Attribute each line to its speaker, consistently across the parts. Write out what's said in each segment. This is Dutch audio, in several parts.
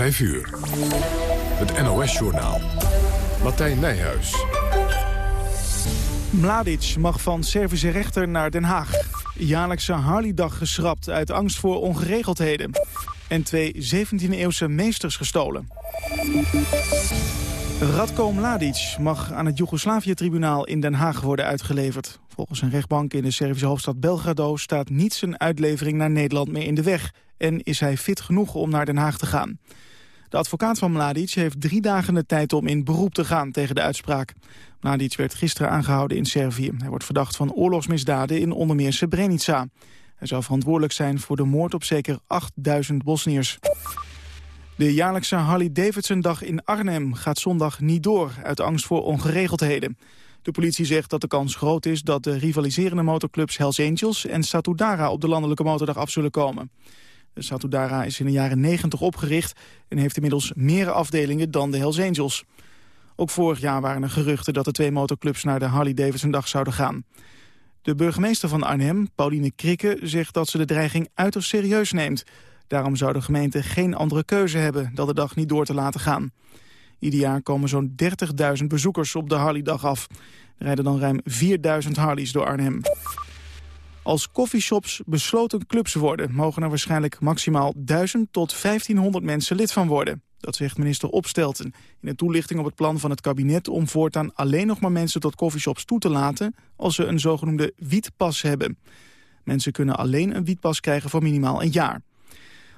Speaker 1: 5 uur. Het NOS-journaal. Martijn Nijhuis.
Speaker 2: Mladic mag van Servische rechter naar Den Haag. Jaarlijkse Harley-dag geschrapt uit angst voor ongeregeldheden. En twee 17e-eeuwse meesters gestolen. Radko Mladic mag aan het Joegoslavië-tribunaal in Den Haag worden uitgeleverd. Volgens een rechtbank in de Servische hoofdstad Belgrado staat niet zijn uitlevering naar Nederland meer in de weg. En is hij fit genoeg om naar Den Haag te gaan. De advocaat van Mladic heeft drie dagen de tijd om in beroep te gaan tegen de uitspraak. Mladic werd gisteren aangehouden in Servië. Hij wordt verdacht van oorlogsmisdaden in onder meer Srebrenica. Hij zou verantwoordelijk zijn voor de moord op zeker 8000 Bosniërs. De jaarlijkse Harley-Davidson-dag in Arnhem gaat zondag niet door... uit angst voor ongeregeldheden. De politie zegt dat de kans groot is dat de rivaliserende motorclubs Hells Angels en Satudara op de landelijke motordag af zullen komen. De Satudara is in de jaren 90 opgericht en heeft inmiddels meer afdelingen dan de Hells Angels. Ook vorig jaar waren er geruchten dat de twee motorclubs naar de Harley-Davidson-dag zouden gaan. De burgemeester van Arnhem, Pauline Krikke, zegt dat ze de dreiging uiterst serieus neemt. Daarom zou de gemeente geen andere keuze hebben dan de dag niet door te laten gaan. Ieder jaar komen zo'n 30.000 bezoekers op de Harley-dag af. Er rijden dan ruim 4.000 Harleys door Arnhem. Als coffeeshops besloten clubs worden... mogen er waarschijnlijk maximaal 1000 tot 1500 mensen lid van worden. Dat zegt minister Opstelten in een toelichting op het plan van het kabinet... om voortaan alleen nog maar mensen tot coffeeshops toe te laten... als ze een zogenoemde wietpas hebben. Mensen kunnen alleen een wietpas krijgen voor minimaal een jaar.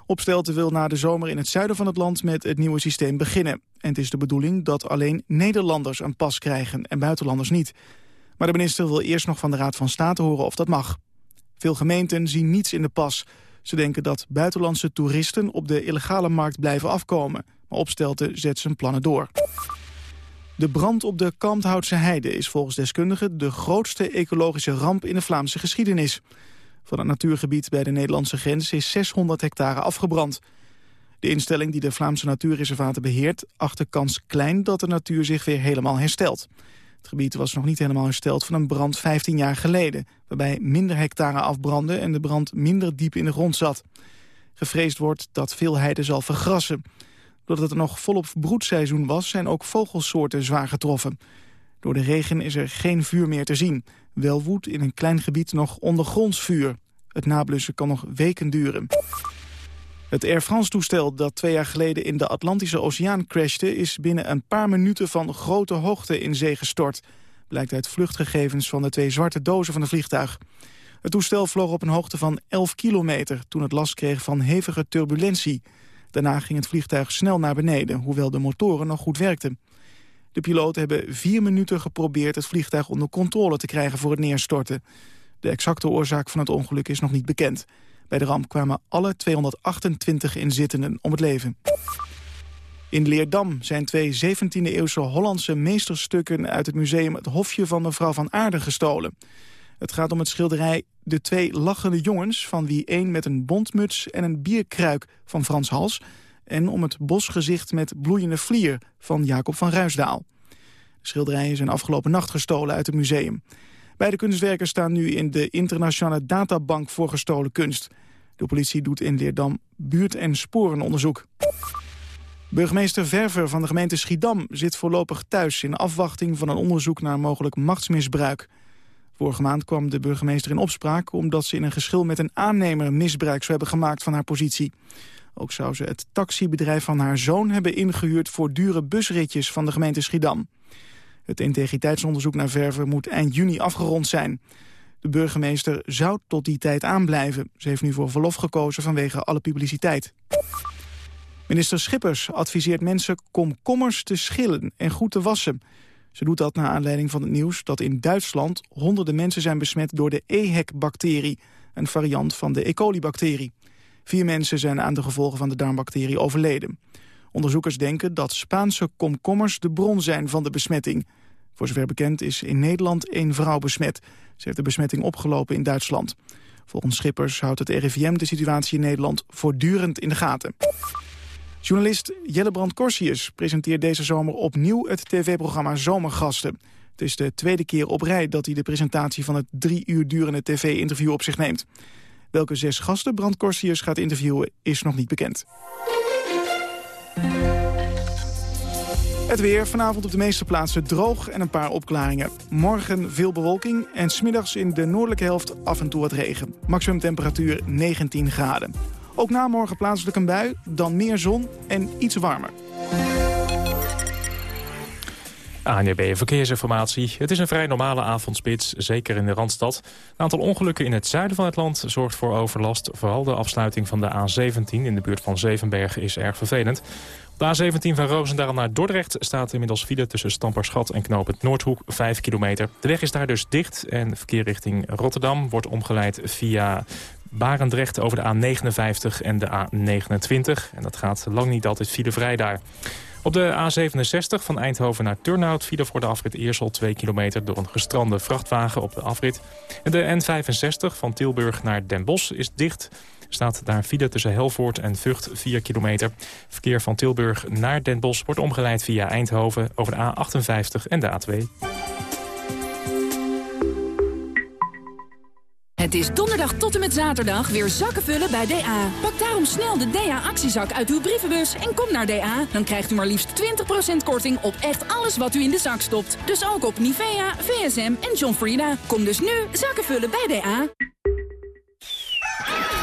Speaker 2: Opstelten wil na de zomer in het zuiden van het land met het nieuwe systeem beginnen. En het is de bedoeling dat alleen Nederlanders een pas krijgen en buitenlanders niet. Maar de minister wil eerst nog van de Raad van State horen of dat mag. Veel gemeenten zien niets in de pas. Ze denken dat buitenlandse toeristen op de illegale markt blijven afkomen. Maar Opstelten zet zijn plannen door. De brand op de Kalmthoutse Heide is volgens deskundigen... de grootste ecologische ramp in de Vlaamse geschiedenis. Van het natuurgebied bij de Nederlandse grens is 600 hectare afgebrand. De instelling die de Vlaamse natuurreservaten beheert... acht de kans klein dat de natuur zich weer helemaal herstelt. Het gebied was nog niet helemaal hersteld van een brand 15 jaar geleden... waarbij minder hectare afbrandden en de brand minder diep in de grond zat. Gevreesd wordt dat veel heide zal vergrassen. Doordat het nog volop broedseizoen was, zijn ook vogelsoorten zwaar getroffen. Door de regen is er geen vuur meer te zien. Wel woedt in een klein gebied nog ondergronds vuur. Het nablussen kan nog weken duren. Het Air France-toestel dat twee jaar geleden in de Atlantische Oceaan crashte... is binnen een paar minuten van grote hoogte in zee gestort. Blijkt uit vluchtgegevens van de twee zwarte dozen van het vliegtuig. Het toestel vloog op een hoogte van 11 kilometer... toen het last kreeg van hevige turbulentie. Daarna ging het vliegtuig snel naar beneden... hoewel de motoren nog goed werkten. De piloten hebben vier minuten geprobeerd het vliegtuig onder controle te krijgen voor het neerstorten. De exacte oorzaak van het ongeluk is nog niet bekend. Bij de ramp kwamen alle 228 inzittenden om het leven. In Leerdam zijn twee 17e-eeuwse Hollandse meesterstukken... uit het museum Het Hofje van mevrouw van Aarden gestolen. Het gaat om het schilderij De Twee Lachende Jongens... van wie één met een bontmuts en een bierkruik van Frans Hals... en om het bosgezicht met bloeiende vlier van Jacob van Ruisdaal. De schilderijen zijn afgelopen nacht gestolen uit het museum. Beide kunstwerken staan nu in de internationale databank voor gestolen kunst. De politie doet in Leerdam buurt- en sporenonderzoek. Burgemeester Verver van de gemeente Schiedam zit voorlopig thuis... in afwachting van een onderzoek naar mogelijk machtsmisbruik. Vorige maand kwam de burgemeester in opspraak... omdat ze in een geschil met een aannemer misbruik zou hebben gemaakt van haar positie. Ook zou ze het taxibedrijf van haar zoon hebben ingehuurd... voor dure busritjes van de gemeente Schiedam. Het integriteitsonderzoek naar Verver moet eind juni afgerond zijn. De burgemeester zou tot die tijd aanblijven. Ze heeft nu voor verlof gekozen vanwege alle publiciteit. Minister Schippers adviseert mensen komkommers te schillen en goed te wassen. Ze doet dat naar aanleiding van het nieuws dat in Duitsland honderden mensen zijn besmet door de EHEC-bacterie, een variant van de E. coli-bacterie. Vier mensen zijn aan de gevolgen van de darmbacterie overleden. Onderzoekers denken dat Spaanse komkommers de bron zijn van de besmetting. Voor zover bekend is in Nederland één vrouw besmet. Ze heeft de besmetting opgelopen in Duitsland. Volgens Schippers houdt het RIVM de situatie in Nederland voortdurend in de gaten. Journalist Jelle Brand-Corsius presenteert deze zomer opnieuw het tv-programma Zomergasten. Het is de tweede keer op rij dat hij de presentatie van het drie uur durende tv-interview op zich neemt. Welke zes gasten Brand Corsius gaat interviewen is nog niet bekend. Het weer, vanavond op de meeste plaatsen droog en een paar opklaringen. Morgen veel bewolking en smiddags in de noordelijke helft af en toe wat regen. Maximum temperatuur 19 graden. Ook na morgen plaatselijk een bui, dan meer zon en iets warmer.
Speaker 3: ANB Verkeersinformatie. Het is een vrij normale avondspits, zeker in de Randstad. Een aantal ongelukken in het zuiden van het land zorgt voor overlast. Vooral de afsluiting van de A17 in de buurt van Zevenberg is erg vervelend. De A17 van Roosendaal naar Dordrecht staat inmiddels file tussen Stamperschat en Knoopend Noordhoek 5 kilometer. De weg is daar dus dicht en verkeer richting Rotterdam wordt omgeleid via Barendrecht over de A59 en de A29. En dat gaat lang niet altijd filevrij daar. Op de A67 van Eindhoven naar Turnhout file voor de afrit Eersel 2 kilometer door een gestrande vrachtwagen op de afrit. En de N65 van Tilburg naar Den Bosch is dicht. Staat daar file tussen Helvoort en Vught 4 kilometer. Verkeer van Tilburg naar Den Bosch wordt omgeleid via Eindhoven over de A58 en de A2.
Speaker 4: Het is donderdag tot en met zaterdag weer zakken vullen bij DA. Pak daarom snel de DA-actiezak uit uw brievenbus en kom naar DA. Dan krijgt u maar liefst 20% korting op echt alles wat u in de zak stopt. Dus ook op Nivea, VSM en John Frieda. Kom dus nu zakken vullen bij DA.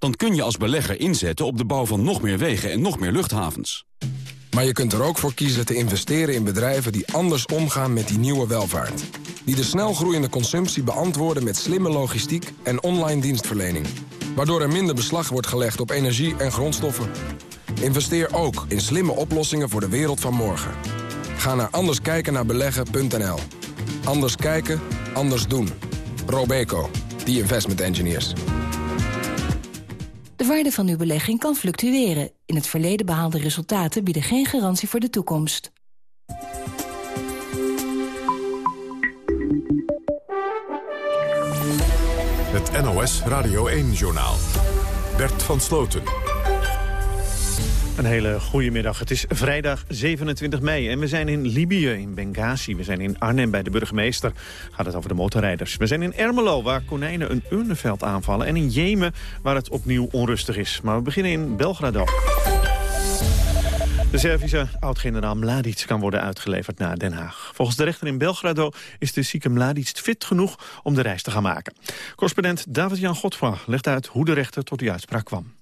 Speaker 5: dan kun je als belegger inzetten op de bouw van nog meer wegen en nog meer luchthavens.
Speaker 6: Maar je kunt er ook voor kiezen te investeren in bedrijven die anders omgaan met die nieuwe welvaart. Die de snelgroeiende consumptie beantwoorden met slimme logistiek en online dienstverlening. Waardoor er minder beslag wordt gelegd op energie en grondstoffen. Investeer ook in slimme oplossingen voor de wereld van morgen. Ga naar anderskijkennaarbeleggen.nl. Anders kijken, anders doen. Robeco, the investment engineers.
Speaker 7: De waarde van uw belegging kan fluctueren. In het verleden behaalde resultaten bieden geen garantie voor de toekomst.
Speaker 1: Het NOS Radio 1-journaal. Bert van Sloten.
Speaker 8: Een hele goede middag. Het is vrijdag 27 mei en we zijn in Libië, in Benghazi. We zijn in Arnhem bij de burgemeester. Gaat het over de motorrijders. We zijn in Ermelo, waar konijnen een urnenveld aanvallen. En in Jemen, waar het opnieuw onrustig is. Maar we beginnen in Belgrado. De Servische oud-generaal Mladic kan worden uitgeleverd naar Den Haag. Volgens de rechter in Belgrado is de zieke Mladic fit genoeg om de reis te gaan maken. Correspondent David-Jan Godfra legt uit hoe de rechter tot die uitspraak kwam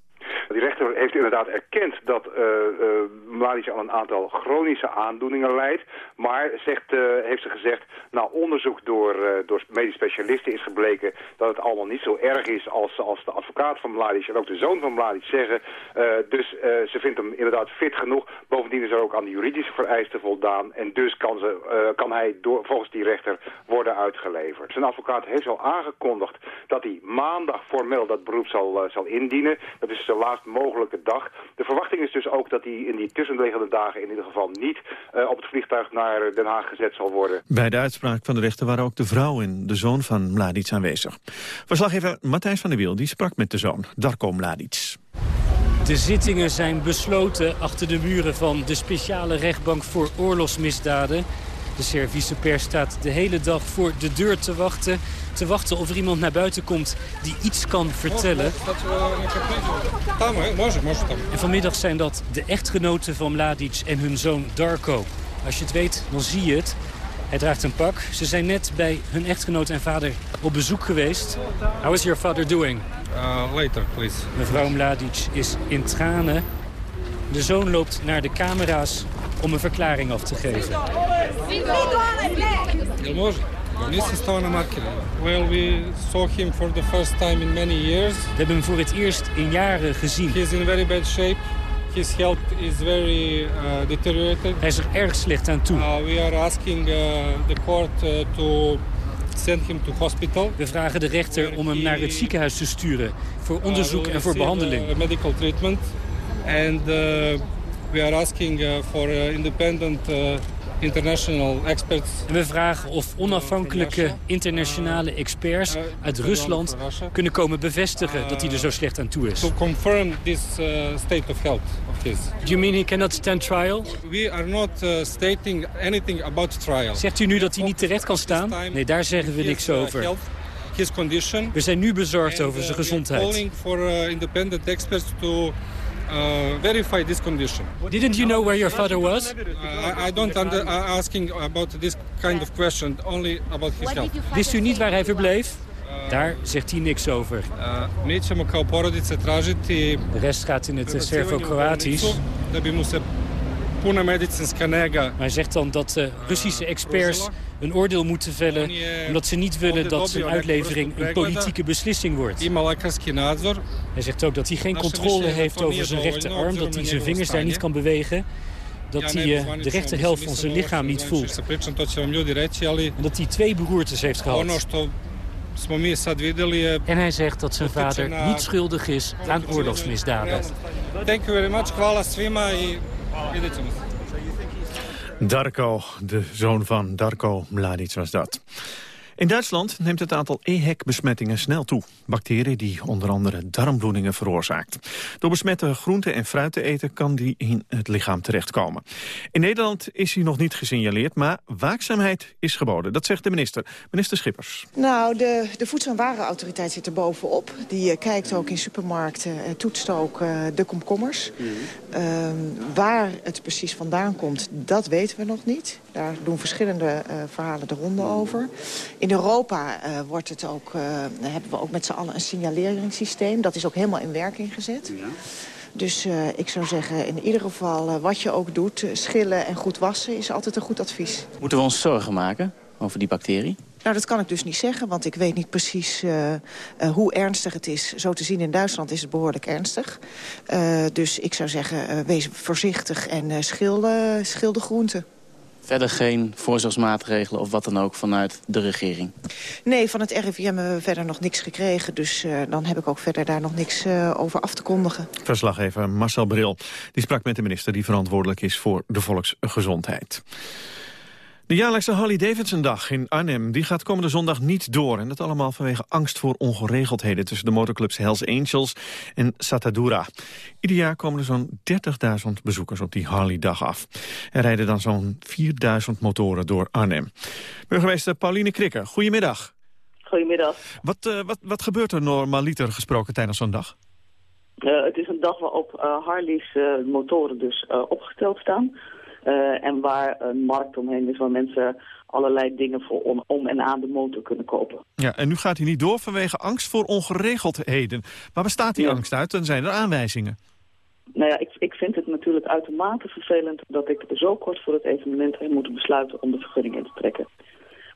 Speaker 9: heeft inderdaad erkend dat uh, uh, Mladic aan een aantal chronische aandoeningen leidt. Maar zegt, uh, heeft ze gezegd, nou onderzoek door, door medisch specialisten is gebleken dat het allemaal niet zo erg is als, als de advocaat van Mladic en ook de zoon van Mladic zeggen. dus ze vindt hem inderdaad fit genoeg. Bovendien is er ook aan de juridische vereisten voldaan. En dus kan, ze, kan hij door, volgens die rechter worden uitgeleverd. Zijn advocaat heeft al aangekondigd dat hij maandag formeel dat beroep zal, zal indienen. Dat is de laatst mogelijke dag. De verwachting is dus ook dat hij in die tussenliggende dagen in ieder geval niet uh, op het vliegtuig naar Den Haag gezet zal worden.
Speaker 8: Bij de uitspraak van de rechter waren ook de vrouw en de zoon van Mladic aanwezig. Verslaggever Matthijs van der Wiel die sprak met de zoon, Darko Mladic.
Speaker 10: De zittingen zijn besloten achter de muren van de speciale rechtbank voor oorlogsmisdaden. De Servische pers staat de hele dag voor de deur te wachten. Te wachten of er iemand naar buiten komt die iets kan vertellen. En vanmiddag zijn dat de echtgenoten van Mladic en hun zoon Darko. Als je het weet, dan zie je het. Hij draagt een pak. Ze zijn net bij hun echtgenoot en vader op bezoek geweest. How is your father doing?
Speaker 11: Uh, later, please.
Speaker 10: Mevrouw Mladic is in tranen. De zoon loopt naar de camera's om een verklaring af te geven.
Speaker 11: Is. Well, we saw him for the first time in many years.
Speaker 10: We hebben hem voor het eerst in jaren gezien.
Speaker 11: He's in very bad shape. His health is very uh, deteriorated.
Speaker 10: Hij is er erg slecht aan toe.
Speaker 11: Uh, we are asking uh, the court uh, to send him to hospital.
Speaker 10: We vragen de rechter om hem naar het ziekenhuis te sturen voor onderzoek
Speaker 11: Uh,
Speaker 10: en voor behandeling.
Speaker 11: uh, medical treatment. And uh, we are asking uh, for uh, independent uh, international experts.
Speaker 10: We vragen of onafhankelijke internationale experts uit Rusland kunnen komen bevestigen dat hij er zo slecht aan toe is.
Speaker 11: To confirm this state of health of his.
Speaker 10: Do you mean he cannot stand trial?
Speaker 11: We are not stating anything about trial.
Speaker 10: Zegt u nu dat hij niet terecht kan staan? Nee, daar zeggen we niks over. We zijn nu bezorgd over zijn gezondheid.
Speaker 11: Uh, verify this condition.
Speaker 10: Didn't you know where your father was?
Speaker 11: Uh, I, I don't under, uh, asking about this kind of question, only about his health.
Speaker 10: Wist u niet waar hij verbleef? Daar zegt hij niks over.
Speaker 11: Uh,
Speaker 10: De rest gaat in het eh, Servo-Kroatisch.
Speaker 11: Medicinska nega
Speaker 10: Maar hij zegt dan dat de Russische experts een oordeel moeten vellen... omdat ze niet willen dat zijn uitlevering een politieke beslissing wordt. Hij zegt ook dat hij geen controle heeft over zijn rechterarm... dat hij zijn vingers daar niet kan bewegen... dat hij eh, de rechterhelft van zijn lichaam niet voelt. En dat hij twee beroertes heeft gehad. En hij zegt dat zijn vader niet schuldig is aan oorlogsmisdaden.
Speaker 11: Thank you very
Speaker 8: Darko, de zoon van Darko Mladic was dat. In Duitsland neemt het aantal EHEC-besmettingen snel toe. Bacterie die onder andere darmbloedingen veroorzaakt. Door besmette groenten en fruit te eten kan die in het lichaam terechtkomen. In Nederland is hij nog niet gesignaleerd, maar waakzaamheid is geboden. Dat zegt de minister, minister Schippers.
Speaker 12: Nou, de, de Voedsel- en Warenautoriteit zit er bovenop. Die eh, kijkt ook in supermarkten en toetst ook eh, de komkommers. Ehm, waar het precies vandaan komt, dat weten we nog niet. Daar doen verschillende eh, verhalen de ronde over. In Europa eh, wordt het ook, eh, hebben we ook met z'n allen een signaleringssysteem. Dat is ook helemaal in werking gezet. Dus eh, ik zou zeggen, in ieder geval, wat je ook doet... schillen en goed wassen is altijd een goed advies.
Speaker 13: Moeten we ons zorgen maken over die bacterie?
Speaker 12: Nou, dat kan ik dus niet zeggen, want ik weet niet precies eh, eh, hoe ernstig het is. Zo te zien in Duitsland is het behoorlijk ernstig. Eh, dus ik zou zeggen, eh, wees voorzichtig en eh schil, eh, schil de groenten.
Speaker 13: Verder geen voorzorgsmaatregelen of wat dan ook vanuit de regering?
Speaker 12: Nee, van het RIVM hebben we verder nog niks gekregen. Dus eh, dan heb ik ook verder daar nog niks eh, over af te kondigen.
Speaker 8: Verslaggever Marcel Bril die sprak met de minister die verantwoordelijk is voor de volksgezondheid. De jaarlijkse Harley-Davidson-dag in Arnhem die gaat komende zondag niet door. En dat allemaal vanwege angst voor ongeregeldheden... tussen de motorclubs Hells Angels en Satadura. Ieder jaar komen er zo'n 30.000 bezoekers op die Harley-dag af. Er rijden dan zo'n 4.000 motoren door Arnhem. Burgemeester Pauline Krikker, goedemiddag.
Speaker 14: Goedemiddag.
Speaker 8: Wat, uh, wat, wat gebeurt er normaliter gesproken tijdens zo'n dag?
Speaker 14: Uh, het is een dag waarop uh, Harley's motoren dus opgesteld staan... Uh, en waar een markt omheen is waar mensen allerlei dingen voor om, om, en aan de motor kunnen kopen.
Speaker 8: Ja, en nu gaat hij niet door vanwege angst voor ongeregeldheden. Waar bestaat die ja. angst uit en zijn er aanwijzingen?
Speaker 14: Nou ja, ik, ik vind het natuurlijk uitermate vervelend dat ik zo kort voor het evenement heb moeten besluiten om de vergunning in te trekken.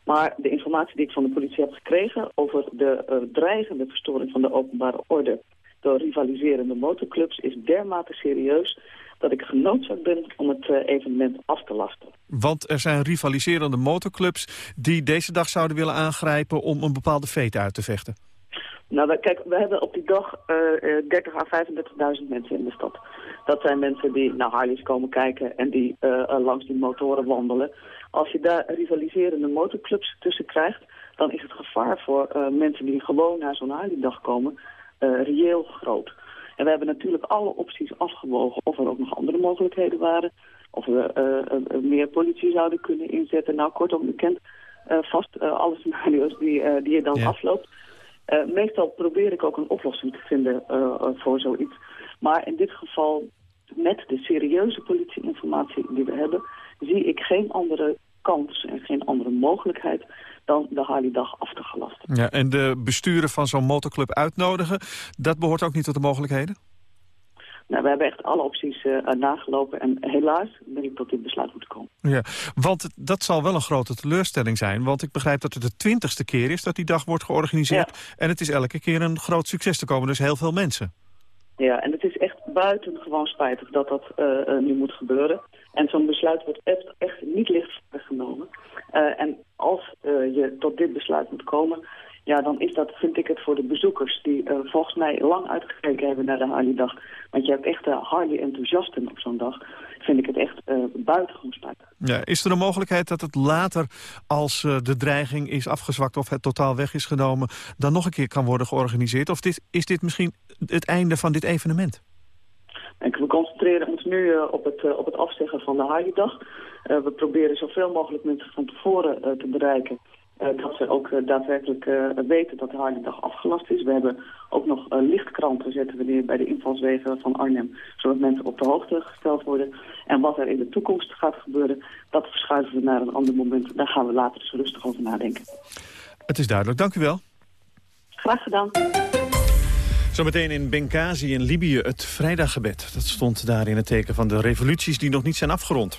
Speaker 14: Maar de informatie die ik van de politie heb gekregen over de uh, dreigende verstoring van de openbare orde door rivaliserende motorclubs is dermate serieus dat ik genoodzaakt ben om het uh, evenement af te lasten.
Speaker 8: Want er zijn rivaliserende motorclubs die deze dag zouden willen aangrijpen om een bepaalde feit uit te vechten.
Speaker 14: Nou, kijk, we hebben op die dag uh, 30 à 35.000 mensen in de stad. Dat zijn mensen die naar Harleys komen kijken en die uh, langs die motoren wandelen. Als je daar rivaliserende motorclubs tussen krijgt, dan is het gevaar voor uh, mensen die gewoon naar zo'n Harley-dag komen reëel groot. En we hebben natuurlijk alle opties afgewogen of er ook nog andere mogelijkheden waren. Of we uh, uh, meer politie zouden kunnen inzetten. Nou, kortom, u kent uh, vast alle scenario's die, die je dan ja. afloopt. meestal probeer ik ook een oplossing te vinden voor zoiets. Maar in dit geval, met de serieuze politieinformatie die we hebben... zie ik geen andere kans en geen andere mogelijkheid dan de Harley-dag af te gelasten.
Speaker 8: Ja, en de besturen van zo'n motorclub uitnodigen, dat behoort ook niet tot de mogelijkheden?
Speaker 14: Nou, we hebben echt alle opties uh, nagelopen en helaas ben ik tot dit besluit moeten komen.
Speaker 8: Ja, want dat zal wel een grote teleurstelling zijn. Want ik begrijp dat het de twintigste keer is dat die dag wordt georganiseerd. En het is elke keer een groot succes te komen, dus heel veel mensen.
Speaker 14: Ja, en het is echt buitengewoon spijtig dat dat uh, nu moet gebeuren. En zo'n besluit wordt echt, echt niet licht genomen. Uh, en als je tot dit besluit moet komen ja, dan is dat, vind ik het voor de bezoekers... die uh, volgens mij lang uitgekeken hebben naar de Harley-dag. Want je hebt echt uh, Harley-enthousiasten op zo'n dag. Vind ik het echt uh, buitengewoon spijtig.
Speaker 8: Ja, is er een mogelijkheid dat het later, als de dreiging is afgezwakt... of het totaal weg is genomen, dan nog een keer kan worden georganiseerd? Of dit, is dit misschien het einde van dit evenement?
Speaker 14: we concentreren ons nu op, het, op het afzeggen van de Harley-dag. We proberen zoveel mogelijk mensen van tevoren te bereiken... Uh, dat ze ook daadwerkelijk weten dat de Harley-dag afgelast is. We hebben ook nog lichtkranten zetten we neer bij de invalswegen van Arnhem. Zodat mensen op de hoogte gesteld worden. En wat er in de toekomst gaat gebeuren, dat verschuiven we naar een ander moment. Daar gaan we later eens rustig over nadenken.
Speaker 8: Het is duidelijk. Dank u wel.
Speaker 14: Graag gedaan.
Speaker 8: Zometeen in Benghazi in Libië het vrijdaggebed. Dat stond daar in het teken van de revoluties die nog niet zijn afgerond.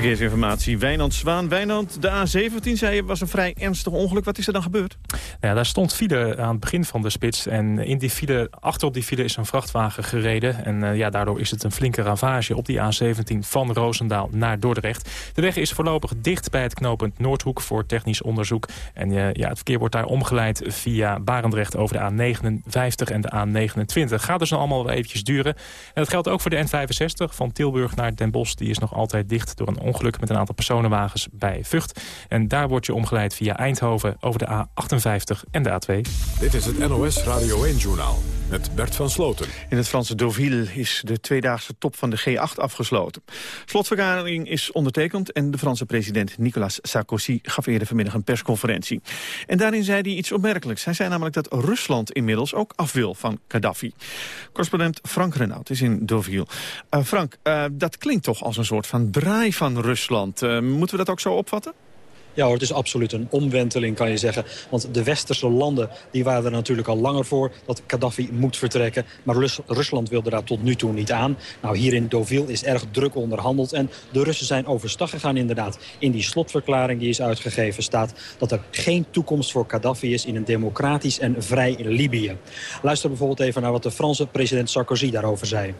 Speaker 8: Verkeersinformatie, Wijnand Zwaan. Wijnand, de A17, zei je, was een vrij ernstig ongeluk. Wat is er dan gebeurd?
Speaker 3: Ja, daar stond file aan het begin van de spits. En in die file, achter op die file is een vrachtwagen gereden. En uh, ja, daardoor is het een flinke ravage op die A17 van Roosendaal naar Dordrecht. De weg is voorlopig dicht bij het knooppunt Noordhoek voor technisch onderzoek. En uh, ja, het verkeer wordt daar omgeleid via Barendrecht over de A59 en de A29. Gaat dus nog allemaal wel eventjes duren. En dat geldt ook voor de N65 van Tilburg naar Den Bosch. Die is nog altijd dicht door een ongeluk met een aantal personenwagens bij Vught. En daar word je omgeleid via Eindhoven over de A58 en de A2.
Speaker 1: Dit is het NOS Radio 1-journaal met Bert van Sloten.
Speaker 8: In het Franse Deauville is de tweedaagse top van de G8 afgesloten. Slotvergadering is ondertekend en de Franse president Nicolas Sarkozy gaf eerder vanmiddag een persconferentie. En daarin zei hij iets opmerkelijks. Hij zei namelijk dat Rusland inmiddels ook af wil van Gaddafi. Correspondent Frank Renaud is in Deauville. Uh, Frank, uh, dat klinkt toch als een soort van draai van Rusland. Uh, moeten we dat ook zo opvatten?
Speaker 15: Ja hoor, het is absoluut een omwenteling kan je zeggen. Want de westerse landen die waren er natuurlijk al langer voor dat Gaddafi moet vertrekken. Maar Rus Rusland wilde daar tot nu toe niet aan. Nou, hier in Deauville is erg druk onderhandeld. En de Russen zijn overstag gegaan inderdaad. In die slotverklaring die is uitgegeven staat dat er geen toekomst voor Gaddafi is in een democratisch en vrij Libië. Luister bijvoorbeeld even naar wat de Franse president Sarkozy daarover zei.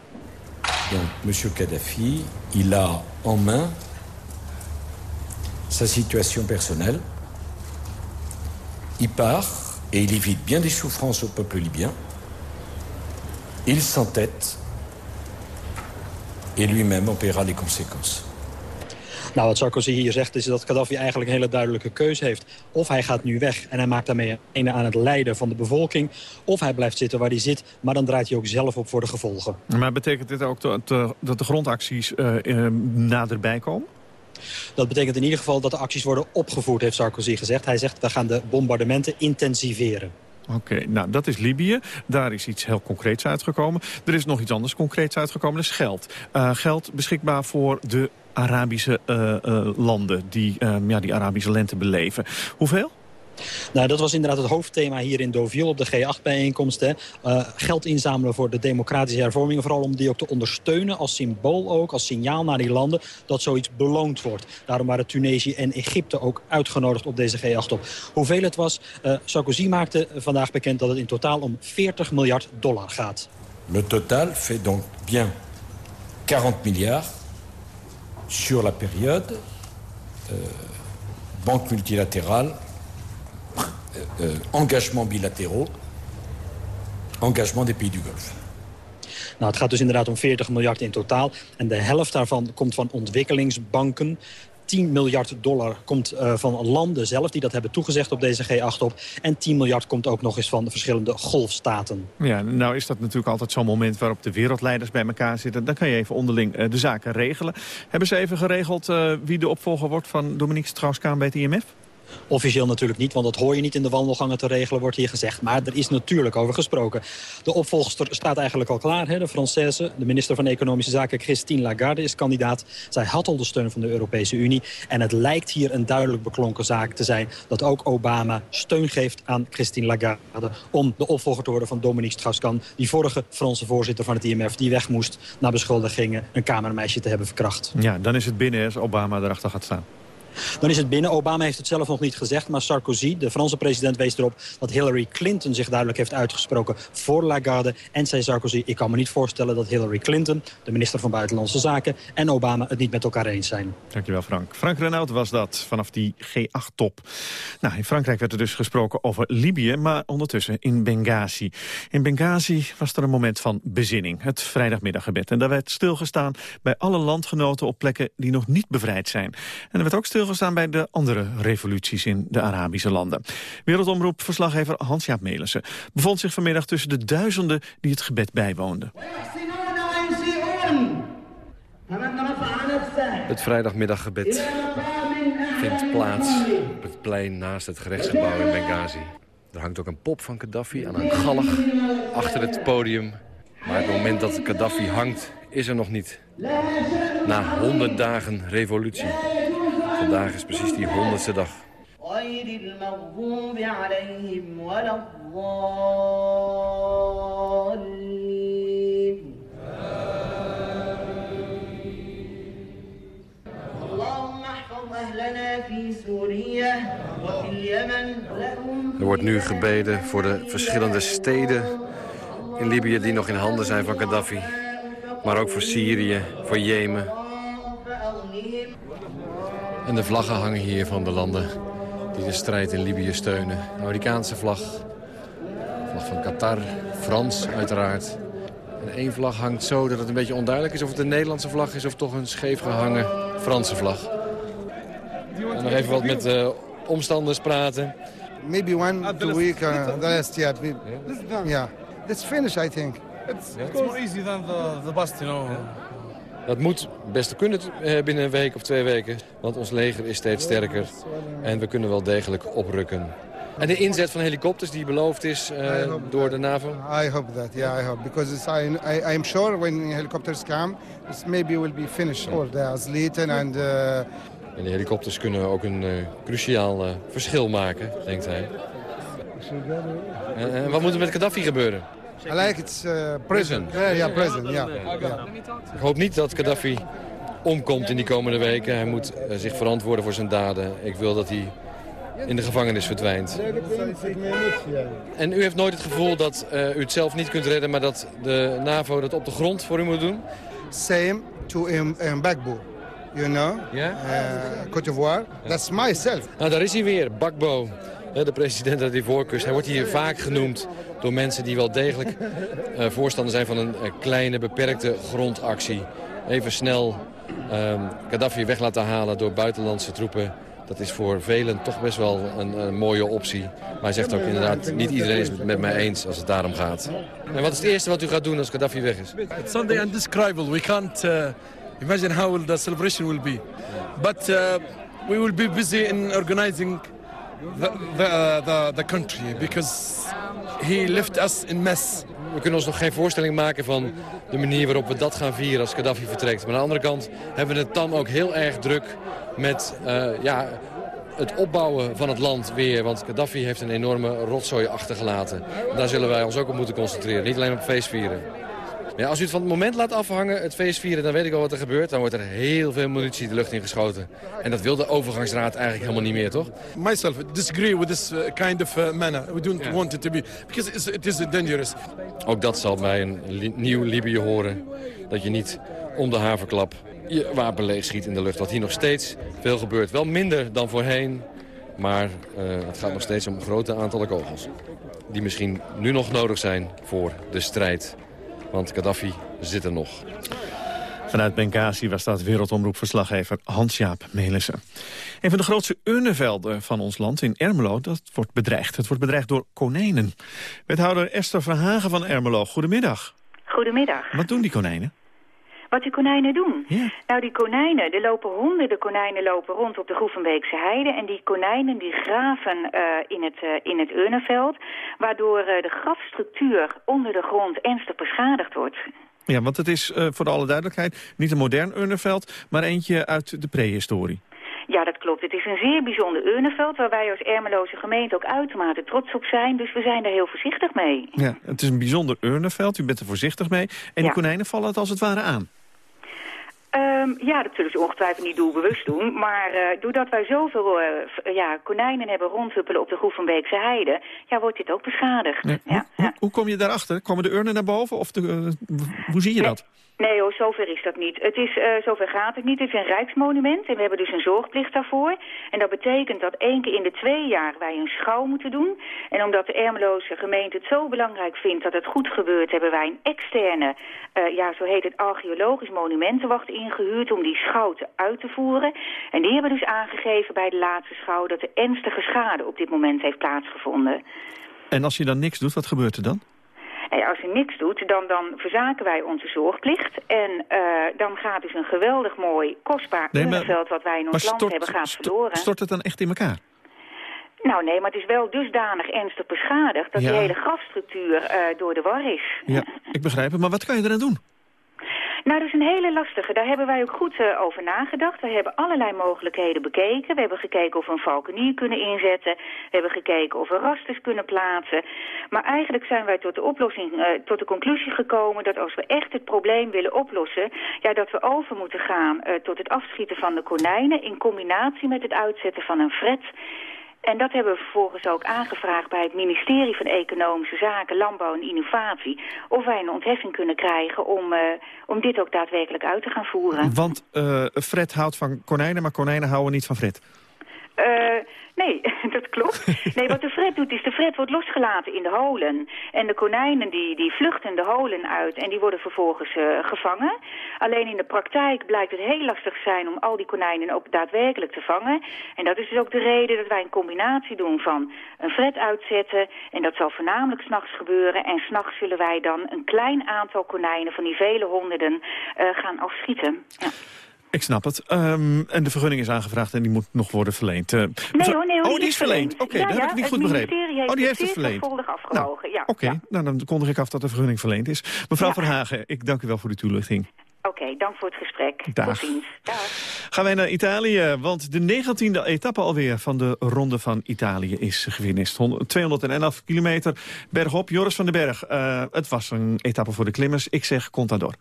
Speaker 7: Donc, monsieur Kadhafi, il a en main sa situation personnelle. Il part et il évite bien des souffrances au peuple libyen. Il s'entête et lui-même en paiera les conséquences.
Speaker 15: Nou, wat Sarkozy hier zegt is dat Gaddafi eigenlijk een hele duidelijke keuze heeft. Of hij gaat nu weg en hij maakt daarmee een aan het lijden van de bevolking. Of hij blijft zitten waar hij zit, maar dan draait hij ook zelf op voor de gevolgen.
Speaker 8: Maar betekent dit ook dat de, dat de grondacties uh, naderbij komen?
Speaker 15: Dat betekent in ieder geval dat de acties worden opgevoerd, heeft Sarkozy gezegd. Hij zegt, we gaan de bombardementen intensiveren.
Speaker 8: Oké, nou dat is Libië. Daar is iets heel concreets uitgekomen. Er is nog iets anders concreets uitgekomen, dat is geld. Uh, geld beschikbaar voor de Arabische uh, uh, landen die ja, die Arabische lente beleven. Hoeveel?
Speaker 15: Nou, dat was inderdaad het hoofdthema hier in Deauville op de G8-bijeenkomst. Uh, geld inzamelen voor de democratische hervormingen. Vooral om die ook te ondersteunen als symbool ook, als signaal naar die landen... dat zoiets beloond wordt. Daarom waren Tunesië en Egypte ook uitgenodigd op deze G8 op. Hoeveel het was, uh, Sarkozy maakte vandaag bekend dat het in totaal om 40 miljard dollar gaat.
Speaker 7: Le total fait donc bien 40 milliards sur la période. Euh, banque multilatérale uh, engagement bilatéraux, engagement des pays du Golfe.
Speaker 15: Nou, het gaat dus inderdaad om 40 miljard in totaal. En de helft daarvan komt van ontwikkelingsbanken. 10 miljard dollar komt uh, van landen zelf die dat hebben toegezegd op deze G8 op. En 10 miljard komt ook nog eens van de verschillende golfstaten.
Speaker 8: Ja, nou is dat natuurlijk altijd zo'n moment waarop de wereldleiders bij elkaar zitten. Dan kan je even onderling uh, de zaken regelen. Hebben ze even geregeld uh, wie de opvolger wordt van Dominique Strauss-Kaan bij het IMF?
Speaker 15: Officieel natuurlijk niet, want dat hoor je niet in de wandelgangen te regelen, wordt hier gezegd. Maar er is natuurlijk over gesproken. De opvolgster staat eigenlijk al klaar, hè, de Française. De minister van Economische Zaken, Christine Lagarde, is kandidaat. Zij had al de steun van de Europese Unie. En het lijkt hier een duidelijk beklonken zaak te zijn... dat ook Obama steun geeft aan Christine Lagarde... om de opvolger te worden van Dominique Strauss-Kahn... die vorige Franse voorzitter van het IMF, die weg moest... na beschuldigingen een kamermeisje te hebben verkracht.
Speaker 8: Ja, dan is het binnen als Obama erachter gaat staan.
Speaker 15: Dan is het binnen. Obama heeft het zelf nog niet gezegd. Maar Sarkozy, de Franse president, wees erop dat Hillary Clinton zich duidelijk heeft uitgesproken voor Lagarde. En zei Sarkozy, ik kan me niet voorstellen dat Hillary Clinton, de minister van Buitenlandse Zaken, en Obama het niet met elkaar eens zijn.
Speaker 8: Dankjewel Frank. Frank Renaud was dat, vanaf die G8-top. Nou, in Frankrijk werd er dus gesproken over Libië, maar ondertussen in Benghazi. In Benghazi was er een moment van bezinning, het vrijdagmiddaggebed. En daar werd stilgestaan bij alle landgenoten op plekken die nog niet bevrijd zijn. En er werd ook stilgestaan bij de andere revoluties in de Arabische landen. Wereldomroep-verslaggever Hans-Jaap Melissen bevond zich vanmiddag tussen de duizenden die het gebed bijwoonden.
Speaker 16: Het vrijdagmiddaggebed vindt plaats op het plein naast het gerechtsgebouw in Benghazi. Er hangt ook een pop van Gaddafi aan een galg achter het podium. Maar het moment dat Gaddafi hangt, is er nog niet. Na honderd dagen revolutie. Vandaag is precies die honderdste dag. Er wordt nu gebeden voor de verschillende steden in Libië die nog in handen zijn van Gaddafi. Maar ook voor Syrië, voor Jemen. En de vlaggen hangen hier van de landen die de strijd in Libië steunen. De Amerikaanse vlag, vlag van Qatar, Frans uiteraard. En één vlag hangt zo dat het een beetje onduidelijk is of het een Nederlandse vlag is... of toch een scheef gehangen Franse vlag. En nog even wat met de omstanders praten.
Speaker 17: Maybe one, two week, uh, the last year. Yeah, that's finished, I think.
Speaker 11: It's, it's more easy than the, the bust, you know.
Speaker 16: Dat moet best kunnen eh, binnen een week of twee weken. Want ons leger is steeds sterker. En we kunnen wel degelijk oprukken. En de inzet van helikopters die beloofd is uh, door de NAVO?
Speaker 17: I hope that, yeah, I hope. Because it's, I, I, I'm sure when helicopters come, it's maybe will be finished. Or they are sleeping and... Uh...
Speaker 16: En de helikopters kunnen ook een uh, cruciaal verschil maken, denkt hij. En, en wat moet er met Gaddafi gebeuren?
Speaker 17: I like it's uh, prison. Ja, yeah, prison, ja.
Speaker 16: Ik hoop niet dat Gaddafi omkomt in die komende weken. Hij moet uh, zich verantwoorden voor zijn daden. Ik wil dat hij in de gevangenis verdwijnt. En u heeft nooit het gevoel dat uh, u het zelf niet kunt redden... maar dat de NAVO dat op de grond voor u moet doen?
Speaker 17: Same to in, in Bagbo. You know?
Speaker 16: Yeah?
Speaker 17: Uh, Côte d'Ivoire. That's myself.
Speaker 16: Nou, daar is hij weer, Bakbo. De president uit Ivoorkust. Hij wordt hier vaak genoemd door mensen die wel degelijk uh, voorstander zijn van een uh, kleine, beperkte grondactie. Even snel uh, Gaddafi weg laten halen door buitenlandse troepen. Dat is voor velen toch best wel een, mooie optie. Maar hij zegt ook inderdaad, niet iedereen is het met mij eens als het daarom gaat. En wat is het eerste wat u gaat doen als Gaddafi weg is?
Speaker 18: It's something indescribable. We can't uh, imagine how the celebration will be. But we will be busy in organizing the, uh, the, the country because he left us in mess.
Speaker 16: We kunnen ons nog geen voorstelling maken van de manier waarop we dat gaan vieren als Gaddafi vertrekt. Maar aan de andere kant hebben we het dan ook heel erg druk met uh, ja, het opbouwen van het land weer. Want Gaddafi heeft een enorme rotzooi achtergelaten. Daar zullen wij ons ook op moeten concentreren. Niet alleen op feestvieren. Ja, als u het van het moment laat afhangen, het feest vieren, dan weet ik al wat er gebeurt. Dan wordt er heel veel munitie de lucht ingeschoten. En dat wil de overgangsraad eigenlijk helemaal niet meer, toch?
Speaker 18: Myself disagree with this kind of uh, manner. We don't want it to be, because it is dangerous.
Speaker 16: Ook dat zal bij een li nieuw Libië horen. Dat je niet om de haverklap je wapen leeg schiet in de lucht. Wat hier nog steeds veel gebeurt. Wel minder dan voorheen, maar uh, het gaat nog steeds om grote aantallen kogels. Die misschien nu nog nodig zijn voor de strijd want Gaddafi zit er nog.
Speaker 8: Vanuit Benghazi was dat wereldomroepverslaggever Hans-Jaap Melissen. Een van de grootste urnenvelden van ons land in Ermelo, dat wordt bedreigd. Het wordt bedreigd door konijnen. Wethouder Esther Verhagen van Ermelo, goedemiddag.
Speaker 19: Goedemiddag.
Speaker 8: Wat doen die konijnen?
Speaker 20: Wat die konijnen doen? Nou, die konijnen, er lopen honderden konijnen lopen rond op de Groevenbeekse heide. En die konijnen die graven uh, in het, uh, in het urnenveld. Waardoor uh, de grafstructuur onder de grond ernstig beschadigd wordt.
Speaker 8: Ja, want het is voor alle duidelijkheid niet een modern urnenveld... maar eentje uit de prehistorie.
Speaker 20: Ja, dat klopt. Het is een zeer bijzonder urnenveld... waar wij als Ermeloze gemeente ook uitermate trots op zijn. Dus we zijn daar heel voorzichtig mee.
Speaker 8: Ja, het is een bijzonder urnenveld. U bent er voorzichtig mee. En ja. die konijnen vallen het als het ware aan.
Speaker 20: Um, ja, dat zullen ze ongetwijfeld niet doelbewust doen. Maar uh, doordat wij zoveel uh, ja, konijnen hebben rondhuppelen op de Groevenbeekse heide... ja, wordt dit ook beschadigd. Ja.
Speaker 8: Ja, hoe, hoe, kom je daarachter? Komen de urnen naar boven? Of de, uh, hoe zie je
Speaker 20: nee.
Speaker 8: dat?
Speaker 20: Nee hoor, zover is dat niet. Het is, uh, zover gaat het niet. Het is een rijksmonument en we hebben dus een zorgplicht daarvoor. En dat betekent dat één keer in de twee jaar wij een schouw moeten doen. En omdat de Ermeloze gemeente het zo belangrijk vindt dat het goed gebeurt... hebben wij een externe, uh, ja zo heet het archeologisch monumentenwacht ingehuurd... om die schouw te uit te voeren. En die hebben dus aangegeven bij de laatste schouw... dat er ernstige schade op dit moment heeft plaatsgevonden.
Speaker 8: En als je dan niks doet, wat gebeurt er dan?
Speaker 20: En als je niks doet, dan, dan verzaken wij onze zorgplicht. En uh, dan gaat dus een geweldig mooi, kostbaar nee, maar, wat wij in ons land hebben, gaat verloren.
Speaker 8: Stort het dan echt in elkaar?
Speaker 20: Nou nee, maar het is wel dusdanig ernstig beschadigd... dat
Speaker 8: Ja.
Speaker 20: die hele grafstructuur uh, door de war is.
Speaker 8: Ja, ik begrijp het. Maar wat kan je eraan doen?
Speaker 20: Nou, dat is een hele lastige. Daar hebben wij ook goed uh, over nagedacht. We hebben allerlei mogelijkheden bekeken. We hebben gekeken of we een valkenier kunnen inzetten. We hebben gekeken of we rasters kunnen plaatsen. Maar eigenlijk zijn wij tot de oplossing, uh, tot de conclusie gekomen dat als we echt het probleem willen oplossen, ja, dat we over moeten gaan uh, tot het afschieten van de konijnen in combinatie met het uitzetten van een fret. En dat hebben we vervolgens ook aangevraagd bij het ministerie van Economische Zaken, Landbouw en Innovatie. Of wij een ontheffing kunnen krijgen om, uh, om dit ook daadwerkelijk uit te gaan voeren.
Speaker 8: Want uh, Fred houdt van konijnen, maar konijnen houden niet van Fred.
Speaker 20: Uh, nee, dat klopt. Nee, wat de fret doet is, de fret wordt losgelaten in de holen. En de konijnen die, die vluchten de holen uit en die worden vervolgens uh, gevangen. Alleen in de praktijk blijkt het heel lastig zijn om al die konijnen ook daadwerkelijk te vangen. En dat is dus ook de reden dat wij een combinatie doen van een fret uitzetten. En dat zal voornamelijk s'nachts gebeuren. En s'nachts zullen wij dan een klein aantal konijnen van die vele honderden uh, gaan afschieten. Ja.
Speaker 8: Ik snap het. Um, en de vergunning is aangevraagd en die moet nog worden verleend. Uh,
Speaker 20: nee hoor, nee hoor,
Speaker 8: Oh, die is verleend. Oké, okay,
Speaker 20: ja,
Speaker 8: dat
Speaker 20: ja,
Speaker 8: heb ik niet goed begrepen. Oh, die heeft het verleend. nou,
Speaker 20: ja.
Speaker 8: Oké, okay, nou, dan kondig ik af dat de vergunning verleend is. Mevrouw. Verhagen, ik dank u wel voor de toelichting.
Speaker 20: Oké, okay, dank voor het gesprek.
Speaker 8: Dag.
Speaker 20: Tot ziens. Dag.
Speaker 8: Gaan wij naar Italië, want de negentiende etappe alweer van de Ronde van Italië is gefinist. 211 kilometer bergop. Joris van den Berg, uh, het was een etappe voor de klimmers. Ik zeg Contador.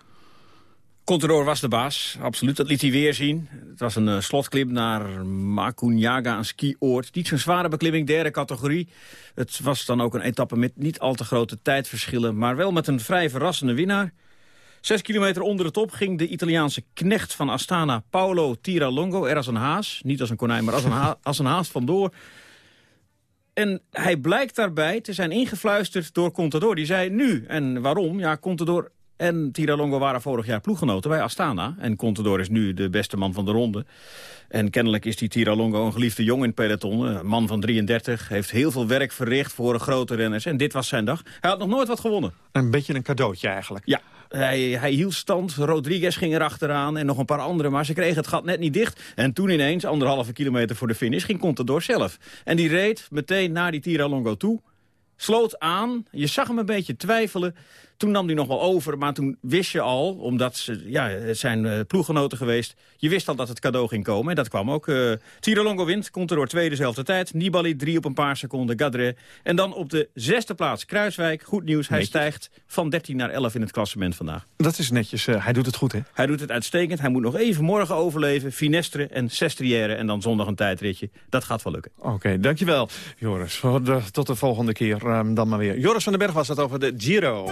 Speaker 21: Contador was de baas, absoluut. Dat liet hij weer zien. Het was een uh, slotklim naar Macunyaga, een skioord. Niet zo'n zware beklimming, derde categorie. Het was dan ook een etappe met niet al te grote tijdverschillen... maar wel met een vrij verrassende winnaar. Zes kilometer onder de top ging de Italiaanse knecht van Astana... Paolo Tiralongo, er als een haas. Niet als een konijn, maar als een, als een haas vandoor. En hij blijkt daarbij te zijn ingefluisterd door Contador. Die zei nu, en waarom? Ja, Contador en Tiralongo waren vorig jaar ploeggenoten bij Astana. En Contador is nu de beste man van de ronde. En kennelijk is die Tiralongo een geliefde jong in het peloton. Een man van 33, heeft heel veel werk verricht voor grote renners. En dit was zijn dag. Hij had nog nooit wat gewonnen.
Speaker 8: Een beetje een cadeautje eigenlijk.
Speaker 21: Ja, hij, hij hield stand. Rodriguez ging erachteraan en nog een paar anderen. Maar ze kregen het gat net niet dicht. En toen ineens, anderhalve kilometer voor de finish, ging Contador zelf. En die reed meteen naar die Tiralongo toe. Sloot aan. Je zag hem een beetje twijfelen. Toen nam hij nog wel over, maar toen wist je al, omdat ze, ja, het zijn uh, ploeggenoten geweest... je wist al dat het cadeau ging komen en dat kwam ook. Uh, Tirolongo wint, komt er door twee dezelfde tijd. Nibali drie op een paar seconden, Gadre. En dan op de zesde plaats Kruiswijk. Goed nieuws, hij netjes. stijgt van 13 naar 11 in het klassement vandaag.
Speaker 8: Dat is netjes, uh, hij doet het goed hè?
Speaker 21: Hij doet het uitstekend, hij moet nog even morgen overleven. Finestre en Sestriere en dan zondag een tijdritje. Dat gaat wel lukken.
Speaker 8: Oké, okay, dankjewel Joris. Tot de volgende keer um, dan maar weer. Joris van den Berg was het over de Giro.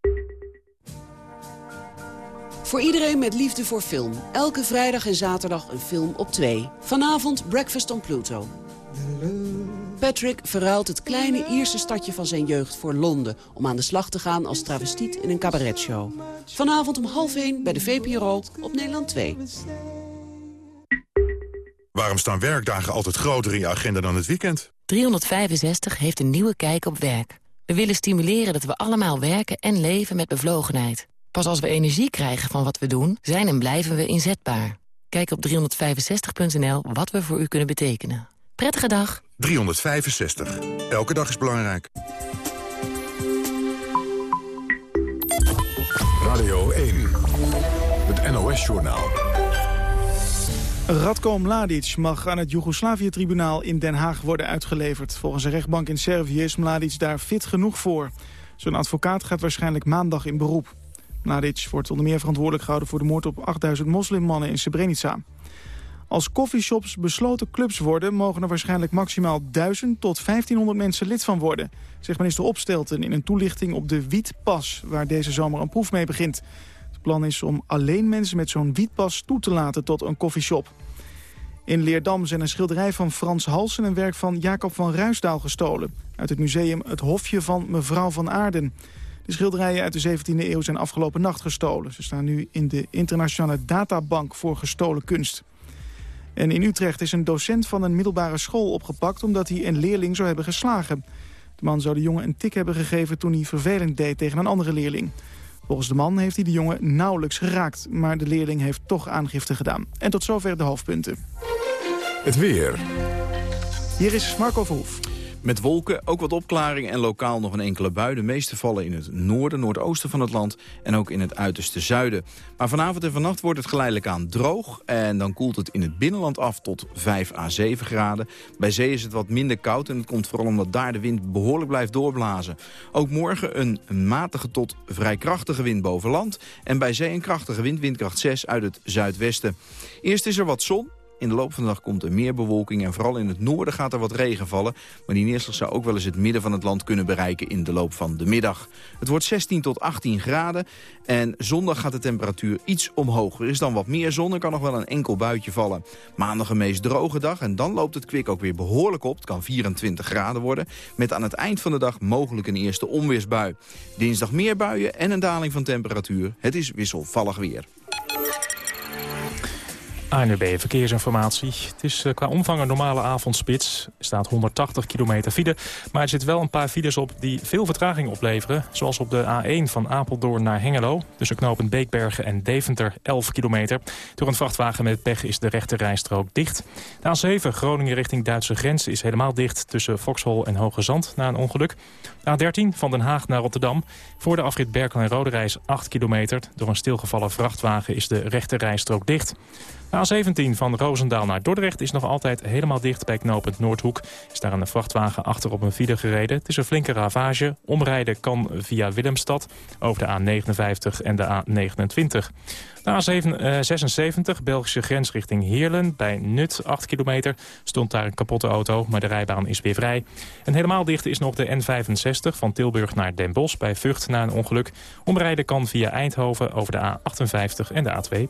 Speaker 22: Voor iedereen met liefde voor film. Elke vrijdag en zaterdag een film op twee. Vanavond Breakfast on Pluto. Patrick verruilt het kleine Ierse stadje van zijn jeugd voor Londen... om aan de slag te gaan als travestiet in een cabaretshow. Vanavond om half één bij de VPRO op Nederland 2.
Speaker 23: Waarom staan werkdagen altijd groter in je agenda dan het weekend?
Speaker 24: 365 heeft een nieuwe kijk op werk. We willen stimuleren dat we allemaal werken en leven met bevlogenheid. Pas als we energie krijgen van wat we doen, zijn en blijven we inzetbaar. Kijk op 365.nl wat we voor u kunnen betekenen. Prettige dag.
Speaker 23: 365. Elke dag is belangrijk.
Speaker 1: Radio 1. Het NOS-journaal.
Speaker 2: Radko Mladic mag aan het Joegoslavië-tribunaal in Den Haag worden uitgeleverd. Volgens een rechtbank in Servië is Mladic daar fit genoeg voor. Zijn advocaat gaat waarschijnlijk maandag in beroep. Mladic wordt onder meer verantwoordelijk gehouden voor de moord op 8000 moslimmannen in Srebrenica. Als coffeeshops besloten clubs worden... mogen er waarschijnlijk maximaal 1000 tot 1500 mensen lid van worden... zegt minister Opstelten in een toelichting op de Wietpas... waar deze zomer een proef mee begint. Het plan is om alleen mensen met zo'n Wietpas toe te laten tot een coffeeshop. In Leerdam zijn een schilderij van Frans Hals en werk van Jacob van Ruisdaal gestolen. Uit het museum Het Hofje van Mevrouw van Aarden. De schilderijen uit de 17e eeuw zijn afgelopen nacht gestolen. Ze staan nu in de internationale databank voor gestolen kunst. En in Utrecht is een docent van een middelbare school opgepakt... omdat hij een leerling zou hebben geslagen. De man zou de jongen een tik hebben gegeven toen hij vervelend deed tegen een andere leerling. Volgens de man heeft hij de jongen nauwelijks geraakt... maar de leerling heeft toch aangifte gedaan. En tot zover de hoofdpunten.
Speaker 1: Het weer.
Speaker 2: Hier is Marco Verhoef.
Speaker 25: Met wolken, ook wat opklaringen en lokaal nog een enkele bui. De meeste vallen in het noorden, noordoosten van het land en ook in het uiterste zuiden. Maar vanavond en vannacht wordt het geleidelijk aan droog. En dan koelt het in het binnenland af tot 5 à 7 graden. Bij zee is het wat minder koud en het komt vooral omdat daar de wind behoorlijk blijft doorblazen. Ook morgen een matige tot vrij krachtige wind boven land. En bij zee een krachtige wind, windkracht 6 uit het zuidwesten. Eerst is er wat zon, in de loop van de dag komt er meer bewolking en vooral in het noorden gaat er wat regen vallen. Maar die neerslag zou ook wel eens het midden van het land kunnen bereiken in de loop van de middag. Het wordt 16 tot 18 graden en zondag gaat de temperatuur iets omhoog. Er is dan wat meer zon, er kan nog wel een enkel buitje vallen. Maandag een meest droge dag en dan loopt het kwik ook weer behoorlijk op. Het kan 24 graden worden, met aan het eind van de dag mogelijk een eerste onweersbui. Dinsdag meer buien en een daling van temperatuur. Het is wisselvallig weer.
Speaker 3: ANUB Verkeersinformatie. Het is eh, qua omvang een normale avondspits. Er staat 180 kilometer file. Maar er zit wel een paar files op die veel vertraging opleveren. Zoals op de A1 van Apeldoorn naar Hengelo. Tussen knooppunt Beekbergen en Deventer 11 kilometer. Door een vrachtwagen met pech is de rechte rijstrook dicht. De A7 Groningen richting Duitse grens is helemaal dicht... tussen Vauxhall en Hoge Zand na een ongeluk. De A13 van Den Haag naar Rotterdam. Voor de afrit Berkel en Roderijs 8 kilometer. Door een stilgevallen vrachtwagen is de rechte rijstrook dicht. De A17 van Roosendaal naar Dordrecht is nog altijd helemaal dicht bij knooppunt Noordhoek. Is daar een vrachtwagen achter op een file gereden. Het is een flinke ravage. Omrijden kan via Willemstad over de A59 en de A29. De A76, Belgische grens richting Heerlen. Bij Nut, 8 kilometer, stond daar een kapotte auto, maar de rijbaan is weer vrij. En helemaal dicht is nog de N65 van Tilburg naar Den Bosch bij Vught na een ongeluk. Omrijden kan via Eindhoven over de A58 en de A2.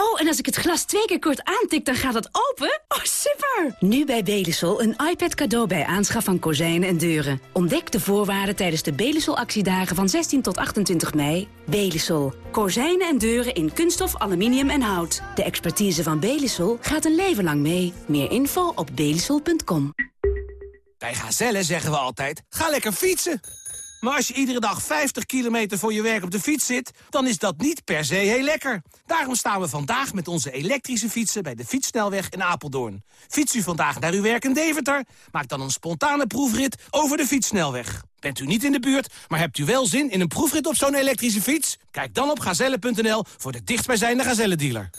Speaker 26: Oh, en als ik het glas twee keer kort aantik, dan gaat het open? Oh, super! Nu bij Belisol een iPad cadeau bij aanschaf van kozijnen en deuren. Ontdek de voorwaarden tijdens de Belisol-actiedagen van 16 tot 28 mei. Belisol. Kozijnen en deuren in kunststof, aluminium en hout. De expertise van Belisol gaat een leven lang mee. Meer info op belisol.com.
Speaker 27: Bij Gazelle zeggen we altijd, ga lekker fietsen. Maar als je iedere dag 50 kilometer voor je werk op de fiets zit... dan is dat niet per se heel lekker. Daarom staan we vandaag met onze elektrische fietsen... bij de Fietssnelweg in Apeldoorn. Fiets u vandaag naar uw werk in Deventer? Maak dan een spontane proefrit over de Fietssnelweg. Bent u niet in de buurt, maar hebt u wel zin in een proefrit op zo'n elektrische fiets? Kijk dan op gazelle.nl voor de dichtstbijzijnde Gazelle-dealer.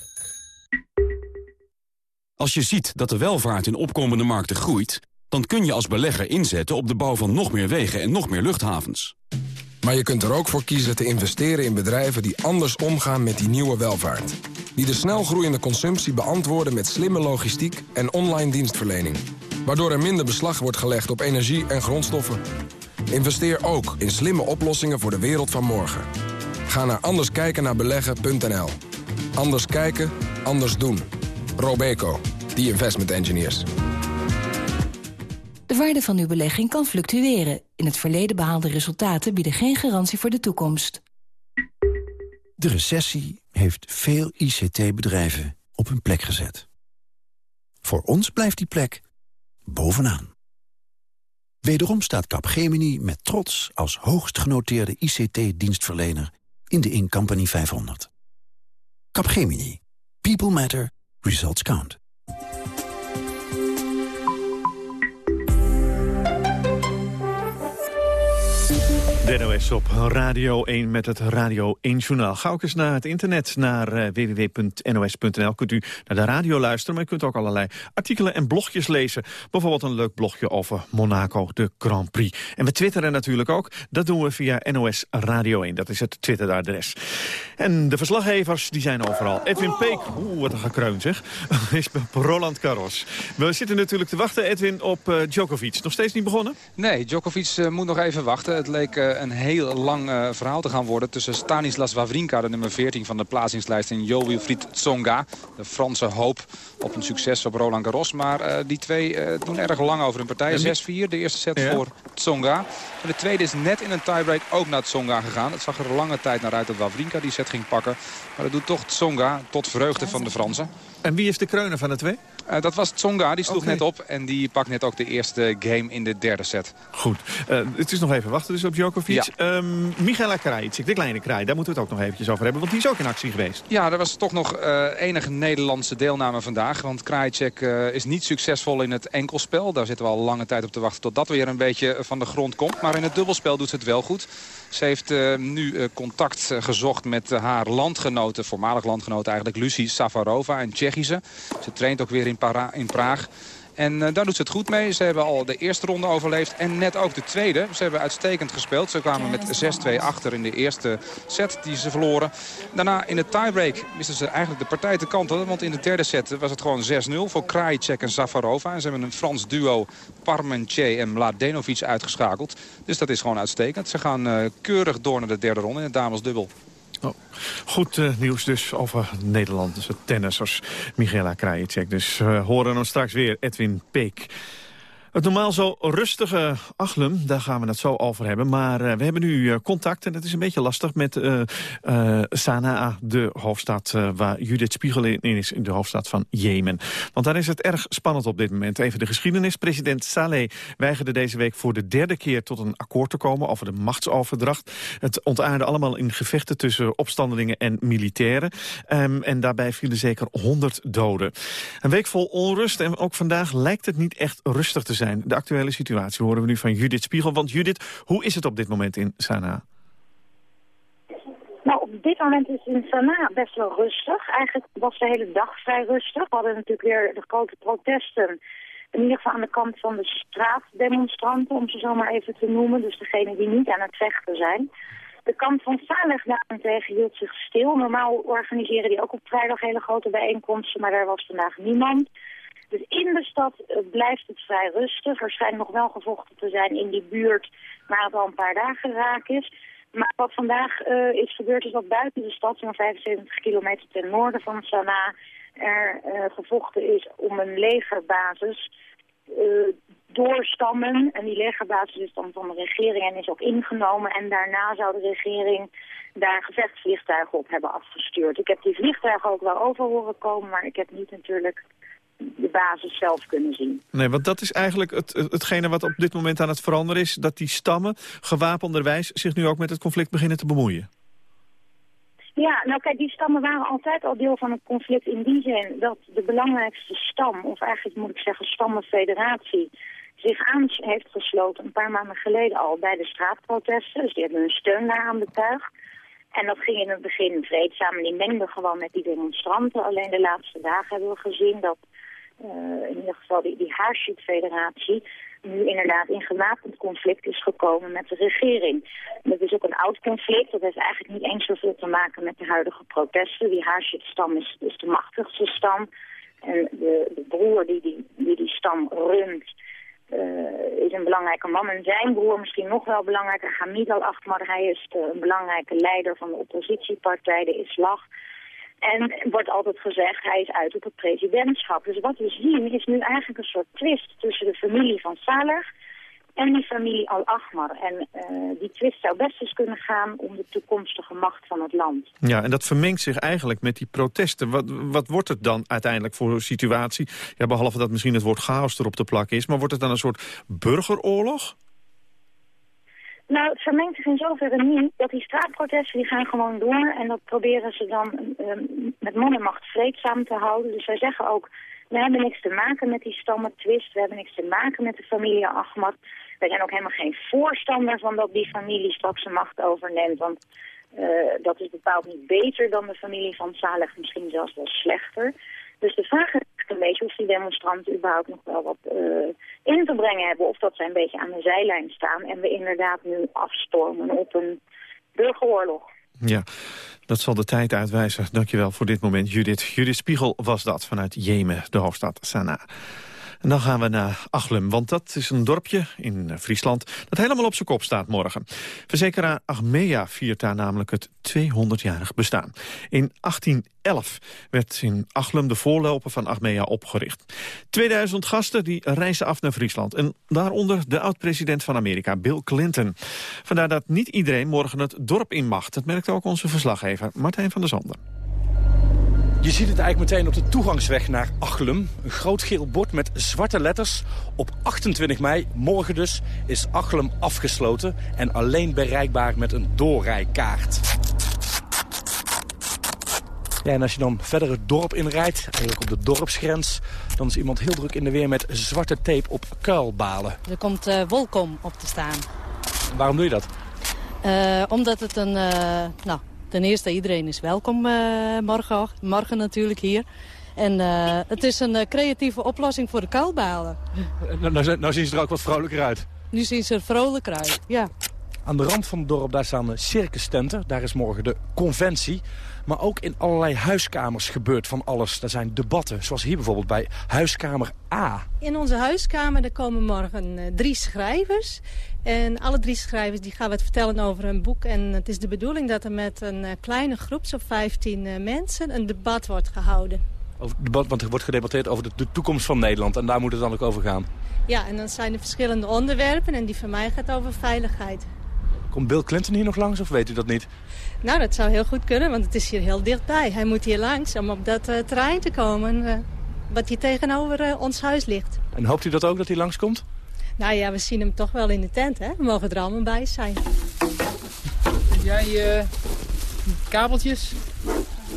Speaker 28: Als je ziet dat de welvaart in opkomende markten groeit dan kun je als belegger inzetten op de bouw van nog meer wegen en nog meer luchthavens.
Speaker 6: Maar je kunt er ook voor kiezen te investeren in bedrijven die anders omgaan met die nieuwe welvaart. Die de snelgroeiende consumptie beantwoorden met slimme logistiek en online dienstverlening. Waardoor er minder beslag wordt gelegd op energie en grondstoffen. Investeer ook in slimme oplossingen voor de wereld van morgen. Ga naar anderskijkennaarbeleggen.nl. Anders kijken, anders doen. Robeco, the investment engineers.
Speaker 7: De waarde van uw belegging kan fluctueren. In het verleden behaalde resultaten bieden geen garantie voor de toekomst.
Speaker 29: De recessie heeft veel ICT-bedrijven op hun plek gezet. Voor ons blijft die plek bovenaan. Wederom staat Capgemini met trots als hoogst genoteerde ICT-dienstverlener in de Incompany 500. Capgemini. People matter. Results count.
Speaker 8: NOS op Radio 1 met het Radio 1 Journaal. Ga ook eens naar het internet, naar uh, www.nos.nl. Kunt u naar de radio luisteren, maar u kunt ook allerlei artikelen en blogjes lezen. Bijvoorbeeld een leuk blogje over Monaco, de Grand Prix. En we twitteren natuurlijk ook. Dat doen we via NOS Radio 1. Dat is het Twitteradres. En de verslaggevers, die zijn overal. Edwin Peek, oeh, wat een gekreun zeg, is Roland Garros. We zitten natuurlijk te wachten, Edwin, op uh, Djokovic. Nog steeds niet begonnen?
Speaker 30: Nee, Djokovic uh, moet nog even wachten. Het leek een heel lang uh, verhaal te gaan worden... tussen Stanislas Wawrinka, de nummer 14 van de plaatsingslijst... en Jo Wilfried Tsonga, de Franse hoop op een succes op Roland Garros. Maar uh, die twee uh, doen erg lang over hun partij. 6-4, de eerste set ja. voor Tsonga. En de tweede is net in een tiebreak ook naar Tsonga gegaan. Het zag er lange tijd naar uit dat Wawrinka die set ging pakken. Maar dat doet toch Tsonga, tot vreugde van de Fransen.
Speaker 8: En wie is de kreuner van de twee?
Speaker 30: Uh, dat was Tsonga, die sloeg okay. net op. En die pakt net ook de eerste game in de derde set.
Speaker 8: Goed. Uh, het is nog even wachten dus op Djokovic. Ja. Um, Michaela Krajicek, de kleine kraai, daar moeten we het ook nog eventjes over hebben. Want die is ook in actie geweest.
Speaker 30: Ja, er was toch nog uh, enige Nederlandse deelname vandaag. Want Krajicek is niet succesvol in het enkelspel. Daar zitten we al lange tijd op te wachten tot dat weer een beetje van de grond komt. Maar in het dubbelspel doet ze het wel goed. Ze heeft uh, nu uh, contact uh, gezocht met haar landgenoten, voormalig landgenoten eigenlijk, Lucie Safarova en Tsjechische. Ze traint ook weer in, in Praag. En uh, daar doet ze het goed mee. Ze hebben al de eerste ronde overleefd en net ook de tweede. Ze hebben uitstekend gespeeld. Ze kwamen met 6-2 achter in de eerste set die ze verloren. Daarna in de tiebreak wisten ze eigenlijk de partij te kanten. Want in de derde set was het gewoon 6-0 voor Krajicek en Zafarova. En ze hebben een Frans duo Parmentier en Mladenovic uitgeschakeld. Dus dat is gewoon uitstekend. Ze gaan uh, keurig door naar de derde ronde in het damesdubbel.
Speaker 8: Oh. Goed uh, nieuws dus over Nederlandse tennissers. Michaela Krajicek. Dus uh, horen we straks weer Edwin Peek. Het normaal zo rustige Achlem, daar gaan we het zo over hebben. Maar uh, we hebben nu uh, contact, en dat is een beetje lastig, met uh, Sanaa, de hoofdstad waar Judith Spiegel in is, in de hoofdstad van Jemen. Want daar is het erg spannend op dit moment. Even de geschiedenis. President Saleh weigerde deze week voor de derde keer tot een akkoord te komen over de machtsoverdracht. Het ontaarde allemaal in gevechten tussen opstandelingen en militairen. Um, en daarbij vielen zeker 100 doden. Een week vol onrust en ook vandaag lijkt het niet echt rustig te zijn zijn. De actuele situatie horen we nu van Judith Spiegel. Want Judith, hoe is het op dit moment in Sanaa?
Speaker 31: Nou, op dit moment is het in Sanaa best wel rustig. Eigenlijk was de hele dag vrij rustig. We hadden natuurlijk weer de grote protesten. In ieder geval aan de kant van de straatdemonstranten, om ze zo maar even te noemen. Dus degene die niet aan het vechten zijn. De kant van Saleh daarentegen hield zich stil. Normaal organiseren die ook op vrijdag hele grote bijeenkomsten, maar daar was vandaag niemand. Dus in de stad uh, blijft het vrij rustig. Er schijnt nog wel gevochten te zijn in die buurt waar het al een paar dagen raak is. Maar wat vandaag uh, is gebeurd is dat buiten de stad, zo'n 75 kilometer ten noorden van Sanaa, er uh, gevochten is om een legerbasis uh, door stammen. En die legerbasis is dan van de regering en is ook ingenomen. En daarna zou de regering daar gevechtsvliegtuigen op hebben afgestuurd. Ik heb die vliegtuigen ook wel over horen komen, maar ik heb niet natuurlijk de basis zelf kunnen zien.
Speaker 8: Nee, want dat is eigenlijk het, hetgene wat op dit moment aan het veranderen is... dat die stammen gewapenderwijs zich nu ook met het conflict beginnen te bemoeien.
Speaker 31: Ja, nou kijk, die stammen waren altijd al deel van het conflict in die zin dat de belangrijkste stam, of eigenlijk moet ik zeggen stammenfederatie, zich aan heeft gesloten een paar maanden geleden al bij de straatprotesten. Dus die hebben hun steun daaraan betuigd. En dat ging in het begin vreedzaam en die mengden gewoon met die demonstranten. Alleen de laatste dagen hebben we gezien dat in ieder geval die, die Haarschiet-federatie nu inderdaad in gewapend conflict is gekomen met de regering. Dat is ook een oud conflict. Dat heeft eigenlijk niet eens zoveel te maken met de huidige protesten. Die Haarschiet-stam is, de machtigste stam. En de, de broer die die, die die stam runt, uh, is een belangrijke man. En zijn broer misschien nog wel belangrijker, Hamid al-Ahmar. Hij is een belangrijke leider van de oppositiepartij, de Islah. En wordt altijd gezegd, hij is uit op het presidentschap. Dus wat we zien is nu eigenlijk een soort twist tussen de familie van Saleh en die familie Al-Ahmar. En uh, die twist zou best eens kunnen gaan om de toekomstige macht van het land.
Speaker 8: Ja, en dat vermengt zich eigenlijk met die protesten. Wat, wat wordt het dan uiteindelijk voor een situatie? Ja, behalve dat misschien het woord chaos erop te plakken is... maar wordt het dan een soort burgeroorlog?
Speaker 31: Nou, het vermengt zich in zoverre niet dat die straatprotesten die gaan gewoon door. En dat proberen ze dan um, met man en macht vreedzaam te houden. Dus zij zeggen ook, we hebben niks te maken met die stammentwist. We hebben niks te maken met de familie Ahmad. Wij zijn ook helemaal geen voorstander van dat die familie straks de macht overneemt. Want uh, dat is bepaald niet beter dan de familie van Saleh, misschien zelfs wel slechter. Dus de vraag is een beetje of die demonstranten überhaupt nog wel wat uh, in te brengen hebben. Of dat zij een beetje aan de zijlijn staan en we inderdaad nu afstormen op een burgeroorlog.
Speaker 8: Ja, dat zal de tijd uitwijzen. Dankjewel voor dit moment, Judith. Judith Spiegel was dat vanuit Jemen, de hoofdstad Sanaa. En dan gaan we naar Achlem, want dat is een dorpje in eh, Friesland... dat helemaal op zijn kop staat morgen. Verzekeraar Achmea viert daar namelijk het 200-jarig bestaan. In 1811 werd in Achlem de voorloper van Achmea opgericht. 2000 gasten die reizen af naar Friesland. En daaronder de oud-president van Amerika, Bill Clinton. Vandaar dat niet iedereen morgen het dorp in mag. Dat merkte ook onze verslaggever Martijn van der Zanden.
Speaker 32: Je ziet het eigenlijk meteen op de toegangsweg naar Achlem. Een groot geel bord met zwarte letters. Op 28 mei, morgen dus, is Achlem afgesloten... en alleen bereikbaar met een doorrijkaart. Ja, en als je dan verder het dorp inrijdt, eigenlijk op de dorpsgrens... dan is iemand heel druk in de weer met zwarte tape op kuilbalen.
Speaker 33: Er komt uh, Wolkom op te staan.
Speaker 32: Waarom doe je dat?
Speaker 33: Uh, omdat het een, uh, nou, Ten eerste, iedereen is welkom uh, morgen, morgen natuurlijk hier. En uh, het is een uh, creatieve oplossing voor de kuilbalen.
Speaker 32: Nou, nou, nou, zien ze er ook wat vrolijker uit.
Speaker 33: Nu zien ze er vrolijker uit, ja.
Speaker 32: Aan de rand van het dorp daar staan de circustenten. Daar is morgen de conventie. Maar ook in allerlei huiskamers gebeurt van alles. Er zijn debatten, zoals hier bijvoorbeeld bij huiskamer A.
Speaker 33: In onze huiskamer er komen morgen uh, drie schrijvers. En alle drie schrijvers die gaan wat vertellen over hun boek. En het is de bedoeling dat er met een uh, kleine groep, zo'n 15 uh, mensen, een debat wordt gehouden.
Speaker 32: Over debat, want er wordt gedebatteerd over de, de, toekomst van Nederland. En daar moet het dan ook over gaan.
Speaker 33: Ja, en dan zijn er verschillende onderwerpen. En die van mij gaat over veiligheid.
Speaker 32: Komt Bill Clinton hier nog langs of weet u dat niet?
Speaker 33: Nou, dat zou heel goed kunnen, want het is hier heel dichtbij. Hij moet hier langs om op dat uh, terrein te komen uh, wat hier tegenover uh, ons huis ligt.
Speaker 32: En hoopt u dat ook, dat hij langskomt?
Speaker 33: Nou ja, we zien hem toch wel in de tent, hè? We mogen er allemaal bij zijn.
Speaker 34: Jij kabeltjes?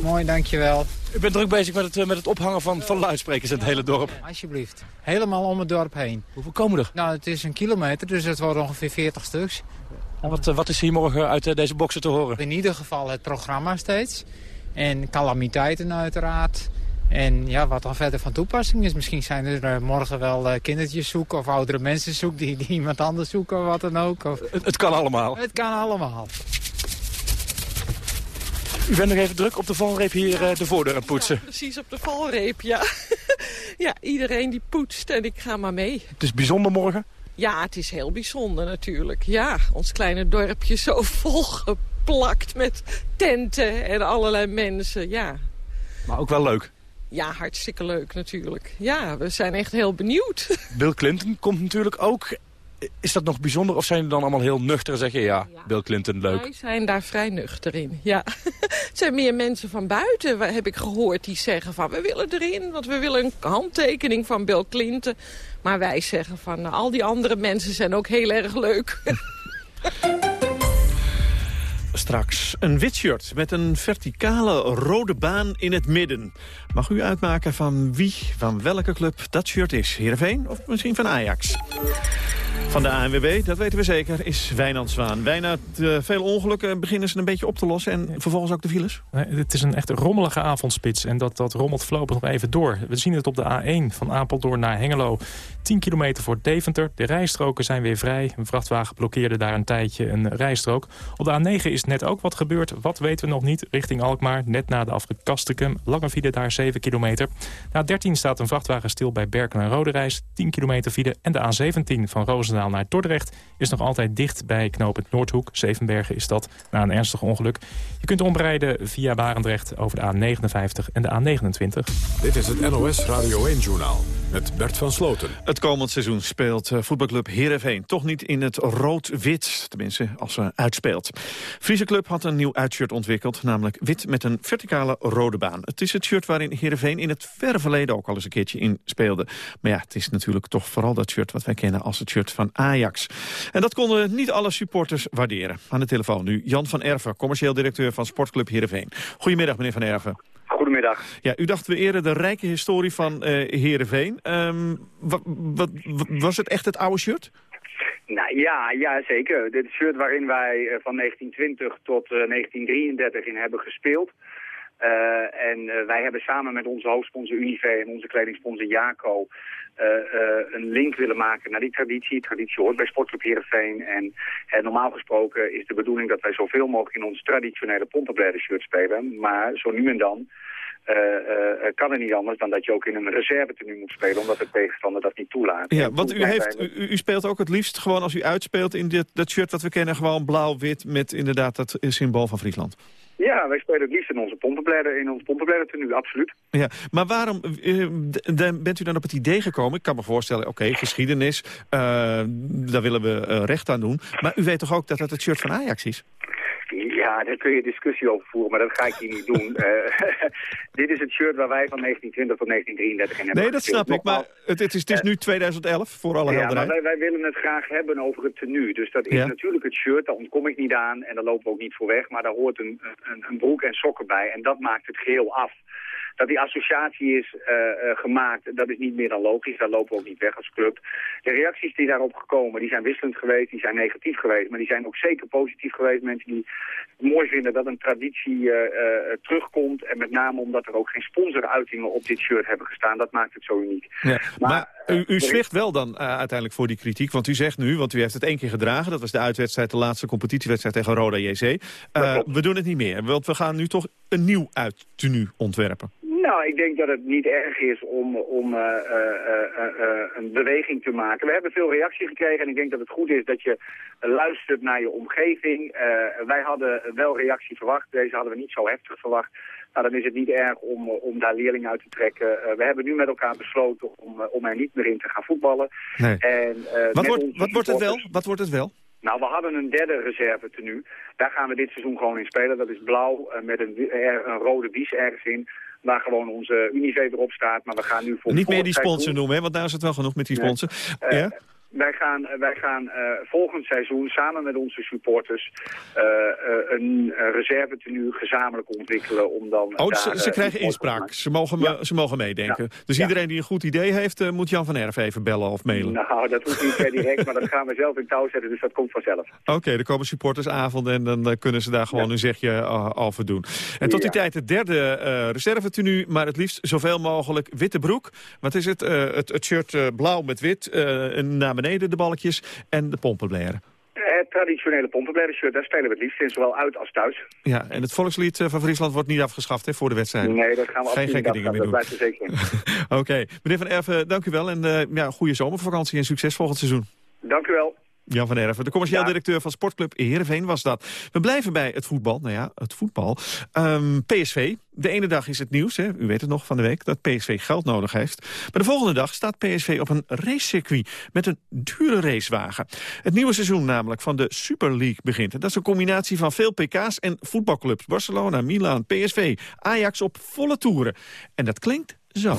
Speaker 34: Mooi, dankjewel.
Speaker 32: U bent druk bezig met het, met het ophangen van, van luidsprekers in het hele dorp.
Speaker 34: Alsjeblieft. Helemaal om het dorp heen.
Speaker 32: Hoeveel komen er?
Speaker 34: Nou, het is een kilometer, dus het wordt ongeveer 40 stuks.
Speaker 32: En wat, wat is hier morgen uit deze boksen te horen?
Speaker 34: In ieder geval het programma steeds. En calamiteiten uiteraard. En ja, wat dan verder van toepassing is. Misschien zijn er morgen wel kindertjes zoeken of oudere mensen zoeken die, die iemand anders zoeken of wat dan ook. Of...
Speaker 32: Het, het kan allemaal?
Speaker 34: Het kan allemaal.
Speaker 32: U bent nog even druk op de valreep hier de voordeur aan poetsen.
Speaker 35: Ja, precies op de valreep, ja. ja, iedereen die poetst en ik ga maar mee.
Speaker 32: Het is bijzonder morgen?
Speaker 36: Ja, het is heel bijzonder natuurlijk. Ja, ons kleine dorpje zo volgeplakt met tenten en allerlei mensen. Ja,
Speaker 32: Maar ook wel leuk.
Speaker 36: ja hartstikke leuk natuurlijk. Ja, we zijn echt heel benieuwd.
Speaker 32: Bill Clinton komt natuurlijk ook. Is dat nog bijzonder of zijn jullie dan allemaal heel nuchter en zeggen... ja, Bill Clinton, leuk.
Speaker 36: Wij zijn daar vrij nuchter in, ja. Het zijn meer mensen van buiten, heb ik gehoord, die zeggen van... we willen erin, want we willen een handtekening van Bill Clinton. Maar wij zeggen van, nou, al die andere mensen zijn ook heel erg leuk.
Speaker 8: Straks een wit shirt met een verticale rode baan in het midden. Mag u uitmaken van wie, van welke club dat shirt is? Heerenveen of misschien van Ajax? Van de ANWB, dat weten we zeker, is Wijnand Zwaan. Bijna te veel ongelukken beginnen ze een beetje op te lossen... en vervolgens ook de files?
Speaker 3: Nee, het is een echt rommelige avondspits en dat, dat rommelt voorlopig nog even door. We zien het op de A1 van Apeldoorn naar Hengelo. 10 kilometer voor Deventer. De rijstroken zijn weer vrij. Een vrachtwagen blokkeerde daar een tijdje een rijstrook. Op de A9 is net ook wat gebeurd. Wat weten we nog niet? Richting Alkmaar, net na de afrit Kastikum. Lange file daar 7 kilometer. Na 13 staat een vrachtwagen stil bij Berken en Roderijs. 10 kilometer file. En de A17 van Roosendaal naar Dordrecht is nog altijd dicht bij knooppunt Noordhoek. Zevenbergen is dat na een ernstig ongeluk. Je kunt omrijden via Barendrecht over de A59 en de A29.
Speaker 1: Dit is het NOS Radio 1-journaal met Bert van Sloten.
Speaker 8: Het komend seizoen speelt eh, voetbalclub Heerenveen toch niet in het rood-wit. Tenminste, als ze uitspeelt. Friese club had een nieuw uitshirt ontwikkeld, namelijk wit met een verticale rode baan. Het is het shirt waarin Heerenveen in het verre verleden ook al eens een keertje in speelde. Maar ja, het is natuurlijk toch vooral dat shirt wat wij kennen als het shirt van Ajax. En dat konden niet alle supporters waarderen. Aan de telefoon nu Jan van Erven, commercieel directeur van Sportclub Heerenveen. Goedemiddag, meneer van Erven.
Speaker 37: Goedemiddag.
Speaker 8: Ja, u dacht we eerder de rijke historie van eh Heerenveen. Ehm, wat, wat, wat- was het echt het oude shirt?
Speaker 37: Nou ja, ja, zeker. Dit shirt waarin wij eh, van 1920 tot eh, 1933 in hebben gespeeld. Eh, en eh, wij hebben samen met onze hoofdsponsor Unive en onze kledingsponsor Jaco eh, eh, een link willen maken naar die traditie. Traditie hoort bij Sportclub Heerenveen. En eh, normaal gesproken is de bedoeling dat wij zoveel mogelijk in ons traditionele pompenbladder shirt spelen. Maar zo nu en dan eh, eh, kan het niet anders dan dat je ook in een reserve tenue moet spelen, omdat de tegenstander dat niet toelaat.
Speaker 8: Ja, want u, heeft, u, u speelt ook het liefst gewoon als u uitspeelt in dit, dat shirt dat we kennen. Gewoon blauw-wit met inderdaad dat symbool van Friesland.
Speaker 37: Ja, wij spelen het liefst in onze pompenbladder, in ons pompenbladder tenue, absoluut.
Speaker 8: Ja, maar waarom eh, bent u dan op het idee gekomen? Ik kan me voorstellen, oké, geschiedenis, eh, daar willen we eh, recht aan doen. Maar u weet toch ook dat dat het shirt van Ajax is?
Speaker 37: Ja, daar kun je discussie over voeren, maar dat ga ik hier niet doen. Eh, dit is het shirt waar wij van 1920 tot 1933 in hebben
Speaker 8: Nee, dat snap ik, maar het, het is, het is nu 2011, voor alle
Speaker 37: ja, maar wij, wij willen het graag hebben over het tenue. Dus dat is
Speaker 8: Ja.
Speaker 37: natuurlijk het shirt, daar ontkom ik niet aan en daar lopen we ook niet voor weg. Maar daar hoort een, een, een broek en sokken bij en dat maakt het geheel af. Dat die associatie is eh, eh, gemaakt, dat is niet meer dan logisch. Daar lopen we ook niet weg als club. De reacties die daarop gekomen, die zijn wisselend geweest, die zijn negatief geweest. Maar die zijn ook zeker positief geweest. Mensen die het mooi vinden dat een traditie eh, terugkomt. En met name omdat er ook geen sponsoruitingen op dit shirt hebben gestaan. Dat maakt het zo uniek.
Speaker 8: Ja, maar u, u zwicht wel dan uiteindelijk voor die kritiek. Want u zegt nu, want u heeft het één keer gedragen. Dat was de uitwedstrijd, de laatste competitiewedstrijd tegen Roda JC. We doen het niet meer, want we gaan nu toch een nieuw uittenu ontwerpen.
Speaker 37: Nou, ik denk dat het niet erg is om, om eh, eh, eh, een beweging te maken. We hebben veel reactie gekregen en ik denk dat het goed is dat je luistert naar je omgeving. Wij hadden wel reactie verwacht. Deze hadden we niet zo heftig verwacht. Nou, dan is het niet erg om, om daar leerling uit te trekken. We hebben nu met elkaar besloten om, om er niet meer in te gaan voetballen.
Speaker 8: Nee.
Speaker 37: En,
Speaker 8: Wat wordt, wat wordt het wel? Wat wordt het wel?
Speaker 37: nou, we hadden een derde reserve tenue. Daar gaan we dit seizoen gewoon in spelen. Dat is blauw met een, een rode bies ergens in. Waar gewoon onze Unive erop staat. Maar we gaan nu voor
Speaker 8: Niet meer die sponsor noemen, hè, want nou is het wel genoeg met die sponsor.
Speaker 37: Eh,
Speaker 8: ja?
Speaker 37: Wij gaan, eh, wij gaan eh, volgend seizoen samen met onze supporters eh, een reserve tenue gezamenlijk ontwikkelen om dan
Speaker 8: Oh, ze, ze krijgen inspraak. Ze mogen, ze mogen meedenken. Dus iedereen die een goed idee heeft, moet Jan van Erf even bellen of mailen.
Speaker 37: Nou, dat hoeft niet per direct, maar dat gaan we zelf in touw zetten, dus dat komt vanzelf.
Speaker 8: Oké, er komen supportersavonden en dan kunnen ze daar gewoon een zegje uh, over doen. En tot die tijd het derde uh, reserve tenue, maar het liefst zoveel mogelijk witte broek. Wat is het? Uh, het, het shirt uh, blauw met wit, naar beneden de balkjes en de pompenblaren.
Speaker 37: Het traditionele pompenbladdershirt, daar spelen we het liefst in, zowel uit als thuis.
Speaker 8: Ja, en het volkslied van Friesland wordt niet afgeschaft hè, voor de wedstrijd.
Speaker 37: Nee, dat gaan we
Speaker 8: Geen gekke dingen meer doen.
Speaker 37: Dat blijft er zeker.
Speaker 8: Oké, okay. meneer Van Erven, dank u wel. En uh, ja, goede zomervakantie en succes volgend seizoen.
Speaker 37: Dank u wel.
Speaker 8: Jan van Erven, de commercieel
Speaker 37: Ja.
Speaker 8: directeur van Sportclub Heerenveen was dat. We blijven bij het voetbal. Nou ja, het voetbal. Ehm, PSV. De ene dag is het nieuws, hè, u weet het nog van de week, dat PSV geld nodig heeft. Maar de volgende dag staat PSV op een racecircuit met een dure racewagen. Het nieuwe seizoen namelijk van de Super League begint. En dat is een combinatie van veel PK's en voetbalclubs. Barcelona, Milan, PSV, Ajax op volle toeren. En dat klinkt zo.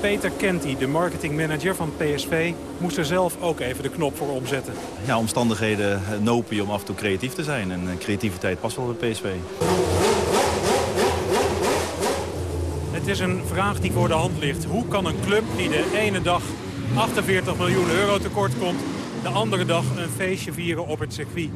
Speaker 38: Peter Kenty, de marketingmanager van PSV, moest er zelf ook even de knop voor omzetten.
Speaker 21: Ja, omstandigheden eh, nopen je om af en toe creatief te zijn. En eh, creativiteit past wel bij PSV.
Speaker 38: Het is een vraag die voor de hand ligt. Hoe kan een club die de ene dag 48 miljoen euro tekort komt... de andere dag een feestje vieren op het circuit?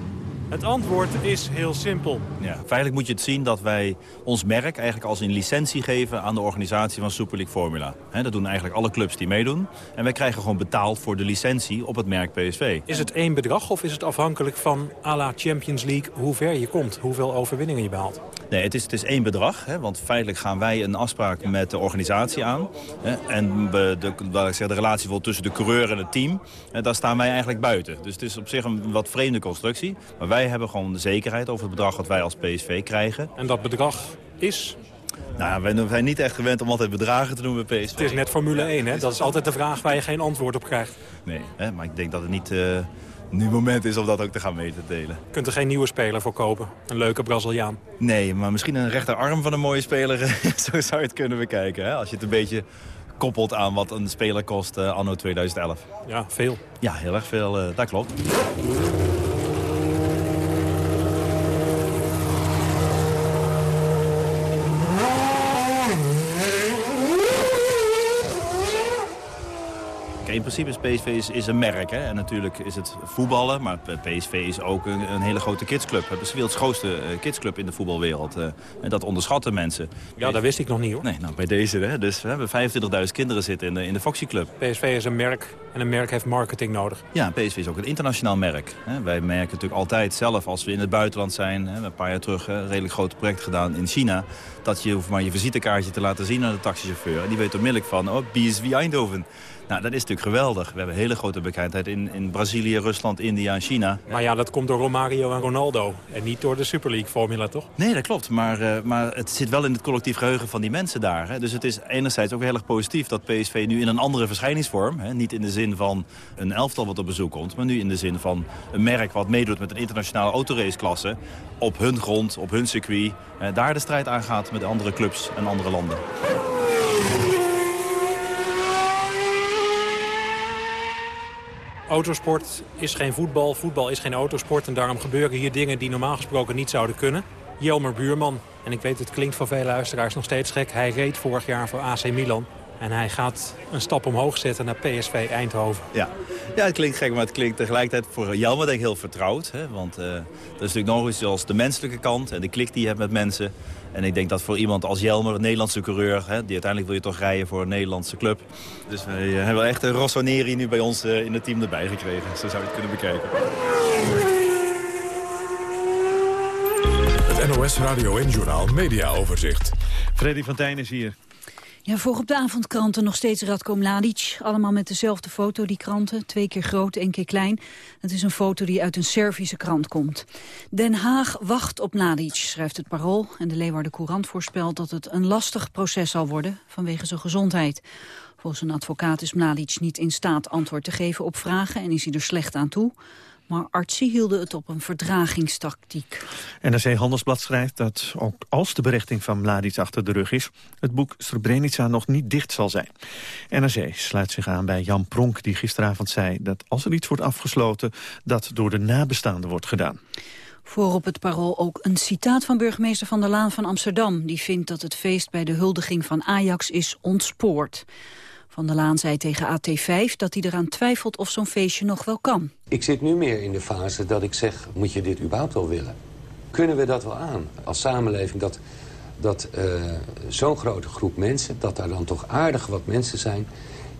Speaker 38: Het antwoord is heel simpel.
Speaker 21: Ja, feitelijk moet je het zien dat wij ons merk eigenlijk als een licentie geven aan de organisatie van Super League Formula. Dat doen eigenlijk alle clubs die meedoen. En wij krijgen gewoon betaald voor de licentie op het merk PSV.
Speaker 38: Is het één bedrag of is het afhankelijk van à la Champions League... hoe ver je komt, hoeveel overwinningen je behaalt?
Speaker 21: Nee, het is, het is één bedrag. Hè, want feitelijk gaan wij een afspraak met de organisatie aan. Hè, en we- de, laat ik zeggen, de relatie tussen de coureur en het team, hè, daar staan wij eigenlijk buiten. Dus het is op zich een wat vreemde constructie. Maar wij hebben gewoon de zekerheid over het bedrag wat wij als PSV krijgen.
Speaker 38: En dat bedrag is?
Speaker 21: Nou, wij zijn niet echt gewend om altijd bedragen te noemen bij PSV.
Speaker 38: Het is net Formule 1, hè? Dat is altijd de vraag waar je geen antwoord op krijgt.
Speaker 21: Nee, hè, maar ik denk dat het niet eh, nu het moment is om dat ook te gaan meten delen.
Speaker 38: Je kunt er geen nieuwe speler voor kopen. Een leuke Braziliaan.
Speaker 21: Nee, maar misschien een rechterarm van een mooie speler. Zo zou je het kunnen bekijken. Hè? Als je het een beetje koppelt aan wat een speler kost eh, anno 2011.
Speaker 38: Ja, veel.
Speaker 21: Ja, heel erg veel. eh, dat klopt. In principe is PSV is, is een merk. Hè? En natuurlijk is het voetballen, maar PSV is ook een, een hele grote kidsclub. Het is de werelds grootste eh, kidsclub in de voetbalwereld. eh, en dat onderschatten mensen.
Speaker 38: Ja, dat wist ik nog niet hoor.
Speaker 21: Nee, nou bij deze. Hè? Dus we hebben 25.000 kinderen zitten in de, in de Foxy Club.
Speaker 38: PSV is een merk en een merk heeft marketing nodig.
Speaker 21: Ja, PSV is ook een internationaal merk. Hè. Wij merken natuurlijk altijd zelf als we in het buitenland zijn. Hè, we hebben een paar jaar terug een redelijk groot project gedaan in China. Dat je hoeft maar je visitekaartje te laten zien aan de taxichauffeur. En die weet onmiddellijk van, oh, BSV Eindhoven. Nou, dat is natuurlijk geweldig. We hebben hele grote bekendheid in, in Brazilië, Rusland, India en China.
Speaker 38: Maar ja, dat komt door Romario en Ronaldo. En niet door de Super League formula, toch?
Speaker 21: Nee, dat klopt. Maar, eh, maar het zit wel in het collectief geheugen van die mensen daar. Hè. Dus het is enerzijds ook heel erg positief dat PSV nu in een andere verschijningsvorm... Hè, niet in de zin van een elftal wat op bezoek komt... maar nu in de zin van een merk wat meedoet met een internationale autoraceklasse... op hun grond, op hun circuit. eh, daar de strijd aangaat met andere clubs en andere landen.
Speaker 38: Autosport is geen voetbal, voetbal is geen autosport... en daarom gebeuren hier dingen die normaal gesproken niet zouden kunnen. Jelmer Buurman, en ik weet het klinkt voor veel luisteraars nog steeds gek... hij reed vorig jaar voor AC Milan en hij gaat een stap omhoog zetten naar PSV Eindhoven.
Speaker 21: Ja. ja, het klinkt gek, maar het klinkt tegelijkertijd voor Jelmer denk ik heel vertrouwd. Hè? Want eh, dat is natuurlijk nog iets als de menselijke kant en de klik die je hebt met mensen. En ik denk dat voor iemand als Jelmer, een Nederlandse coureur... Hè, die uiteindelijk wil je toch rijden voor een Nederlandse club. Dus wij eh, hebben echt een Rossoneri nu bij ons eh, in het team erbij gekregen. Zo zou je het kunnen bekijken.
Speaker 1: Het NOS Radio en Journaal Media Overzicht.
Speaker 8: Freddy van Tijn is hier.
Speaker 35: Ja, voor op de avondkranten nog steeds Radko Mladic. Allemaal met dezelfde foto, die kranten. Twee keer groot, één keer klein. Het is een foto die uit een Servische krant komt. Den Haag wacht op Mladic, schrijft het Parool. En de Leeuwarden Courant voorspelt dat het een lastig proces zal worden... vanwege zijn gezondheid. Volgens een advocaat is Mladic niet in staat antwoord te geven op vragen... en is hij er slecht aan toe. Maar artsen hielden het op een verdragingstactiek.
Speaker 8: NRC Handelsblad schrijft dat ook als de berechting van Mladic achter de rug is... het boek Srebrenica nog niet dicht zal zijn. NRC sluit zich aan bij Jan Pronk die gisteravond zei... dat als er iets wordt afgesloten, dat door de nabestaanden wordt gedaan.
Speaker 35: Voor op het parool ook een citaat van burgemeester Van der Laan van Amsterdam. Die vindt dat het feest bij de huldiging van Ajax is ontspoord. Van der Laan zei tegen AT5 dat hij eraan twijfelt of zo'n feestje nog wel kan.
Speaker 39: Ik zit nu meer in de fase dat ik zeg, moet je dit überhaupt wel willen? Kunnen we dat wel aan als samenleving dat, dat uh, zo'n grote groep mensen... dat daar dan toch aardig wat mensen zijn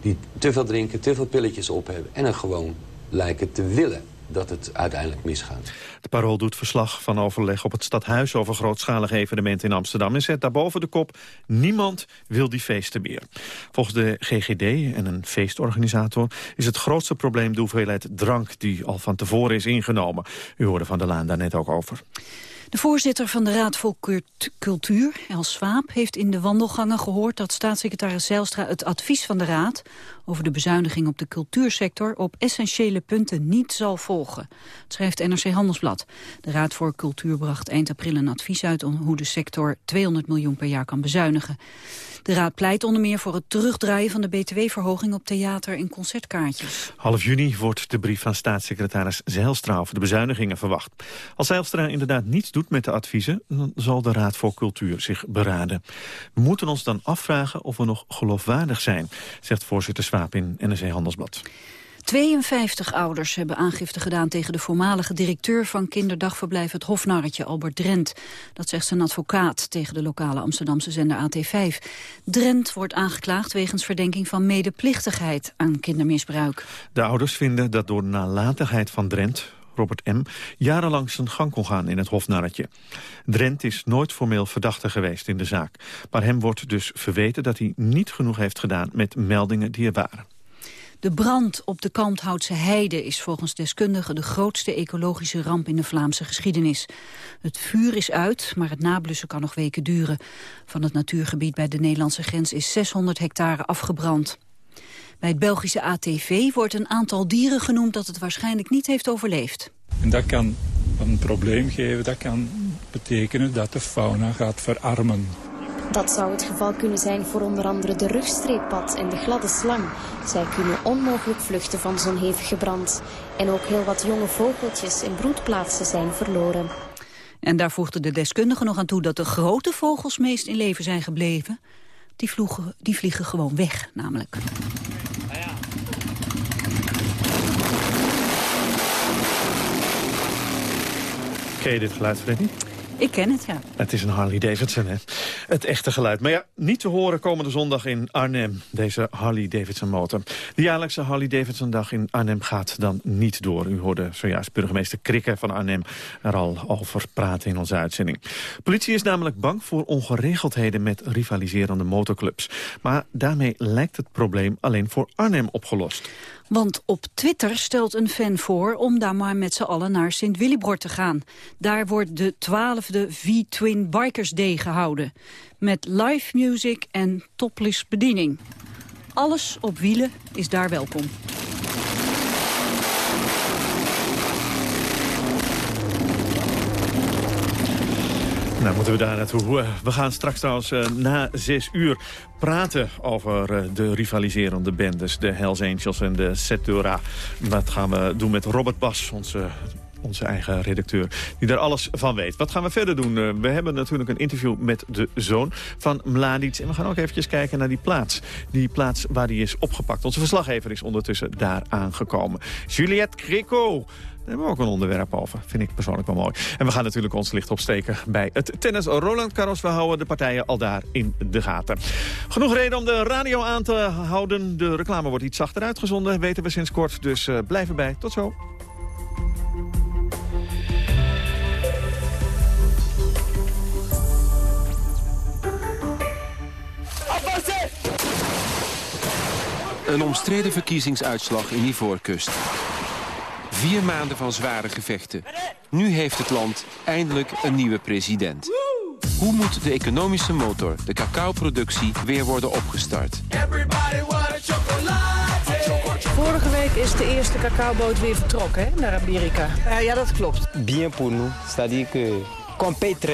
Speaker 39: die te veel drinken, te veel pilletjes op hebben... en er gewoon lijken te willen dat het uiteindelijk misgaat.
Speaker 8: De Parool doet verslag van overleg op het stadhuis... over grootschalige evenementen in Amsterdam... en zet daarboven de kop... niemand wil die feesten meer. Volgens de GGD en een feestorganisator... is het grootste probleem de hoeveelheid drank... die al van tevoren is ingenomen. U hoorde Van der Laan daar net ook over.
Speaker 35: De voorzitter van de Raad voor Cultuur, Els Swaap, heeft in de wandelgangen gehoord dat staatssecretaris Zijlstra het advies van de Raad over de bezuiniging op de cultuursector op essentiële punten niet zal volgen. Schrijft NRC Handelsblad. De Raad voor Cultuur bracht eind april een advies uit om hoe de sector 200 miljoen per jaar kan bezuinigen. De Raad pleit onder meer voor het terugdraaien van de btw-verhoging op theater- en concertkaartjes.
Speaker 8: Half juni wordt de brief van staatssecretaris Zijlstra over de bezuinigingen verwacht. Als Zijlstra inderdaad niets doet met de adviezen, dan zal de Raad voor Cultuur zich beraden. We moeten ons dan afvragen of we nog geloofwaardig zijn, zegt voorzitter In NRC Handelsblad.
Speaker 35: 52 ouders hebben aangifte gedaan tegen de voormalige directeur van kinderdagverblijf het Hofnarretje, Albert Drent. Dat zegt zijn advocaat tegen de lokale Amsterdamse zender AT5. Drent wordt aangeklaagd wegens verdenking van medeplichtigheid aan kindermisbruik.
Speaker 8: De ouders vinden dat door nalatigheid van Drent, Robert M., jarenlang zijn gang kon gaan in het hofnarretje. Drent is nooit formeel verdachte geweest in de zaak. Maar hem wordt dus verweten dat hij niet genoeg heeft gedaan met meldingen die er waren.
Speaker 35: De brand op de Kalmthoutse Heide is volgens deskundigen de grootste ecologische ramp in de Vlaamse geschiedenis. Het vuur is uit, maar het nablussen kan nog weken duren. Van het natuurgebied bij de Nederlandse grens is 600 hectare afgebrand. Bij het Belgische ATV wordt een aantal dieren genoemd dat het waarschijnlijk niet heeft overleefd.
Speaker 40: En dat kan een probleem geven, dat kan betekenen dat de fauna gaat verarmen.
Speaker 41: Dat zou het geval kunnen zijn voor onder andere de rugstreeppad en de gladde slang. Zij kunnen onmogelijk vluchten van zo'n hevige brand. En ook heel wat jonge vogeltjes en broedplaatsen zijn verloren.
Speaker 35: En daar voegde de deskundige nog aan toe dat de grote vogels meest in leven zijn gebleven. Die, vloegen, die vliegen gewoon weg, namelijk.
Speaker 8: Je dit geluid?
Speaker 35: Ik ken het, ja.
Speaker 8: Het is een Harley Davidson, hè? Het echte geluid. Maar ja, niet te horen komende zondag in Arnhem, deze Harley Davidson motor. De jaarlijkse Harley Davidson dag in Arnhem gaat dan niet door. U hoorde zojuist burgemeester Krikke van Arnhem er al over praten in onze uitzending. Politie is namelijk bang voor ongeregeldheden met rivaliserende motorclubs. Maar daarmee lijkt het probleem alleen voor Arnhem opgelost.
Speaker 35: Want op Twitter stelt een fan voor om daar maar met z'n allen naar sint Willibrord te gaan. Daar wordt de twaalfde V-Twin Bikers Day gehouden. Met live music en topless bediening. Alles op wielen is daar welkom.
Speaker 8: Nou, moeten we daar naartoe. We gaan straks trouwens uh, na zes uur praten over uh, de rivaliserende bendes. De Hells Angels en de Setura. Dat gaan we doen met Robert Bas, onze onze eigen redacteur, die daar alles van weet. Wat gaan we verder doen? We hebben natuurlijk een interview met de zoon van Mladic. En we gaan ook eventjes kijken naar die plaats. Die plaats waar die is opgepakt. Onze verslaggever is ondertussen daar aangekomen. Juliette Greco hebben we ook een onderwerp over. Vind ik persoonlijk wel mooi. En we gaan natuurlijk ons licht opsteken bij het tennis Roland Garros. We houden de partijen al daar in de gaten. Genoeg reden om de radio aan te houden. De reclame wordt iets zachter uitgezonden, weten we sinds kort. Dus uh, blijf erbij. Tot zo.
Speaker 42: Een omstreden verkiezingsuitslag in Ivoorkust. Vier maanden van zware gevechten. Nu heeft het land eindelijk een nieuwe president. Hoe moet de economische motor, de cacaoproductie, weer worden opgestart?
Speaker 43: Vorige week is de eerste cacaoboot weer vertrokken hè, naar Amerika.
Speaker 44: Uh, ja, dat klopt. Bien pour nous. C'est-à-dire que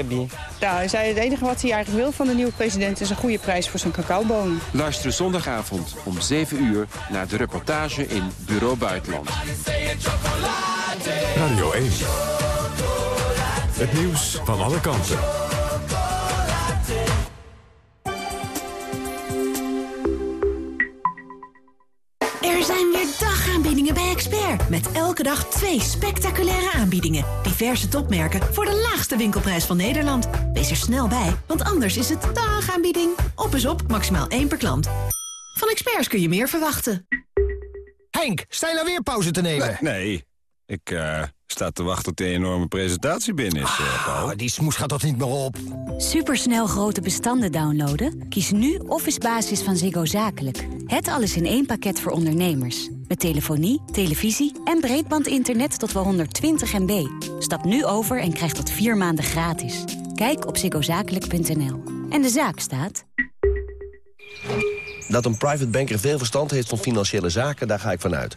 Speaker 44: bien.
Speaker 43: Ja, hij zei het enige wat hij eigenlijk wil van de nieuwe president is een goede prijs voor zijn cacaobonen.
Speaker 42: Luister zondagavond om 7 uur naar de reportage in Bureau Buitenland.
Speaker 1: Radio 1. Het nieuws van alle kanten.
Speaker 45: Zijn weer dagaanbiedingen bij Expert. Met elke dag twee spectaculaire aanbiedingen. Diverse topmerken voor de laagste winkelprijs van Nederland. Wees er snel bij, want anders is het dagaanbieding. Op is op, maximaal één per klant. Van Experts kun je meer verwachten.
Speaker 46: Henk, sta je nou weer pauze te nemen?
Speaker 47: Nee,
Speaker 48: Ik uh, sta te wachten tot de enorme presentatie binnen is, uh, Paul.
Speaker 49: die smoes gaat toch niet meer op?
Speaker 26: Supersnel grote bestanden downloaden? Kies nu Office Basis van Ziggo Zakelijk. Het alles in één pakket voor ondernemers. Met telefonie, televisie en breedbandinternet tot wel 120 MB. Stap nu over en krijg dat vier maanden gratis. Kijk op ziggozakelijk.nl. En de zaak staat...
Speaker 50: Dat een private banker veel verstand heeft van financiële zaken, daar ga ik vanuit.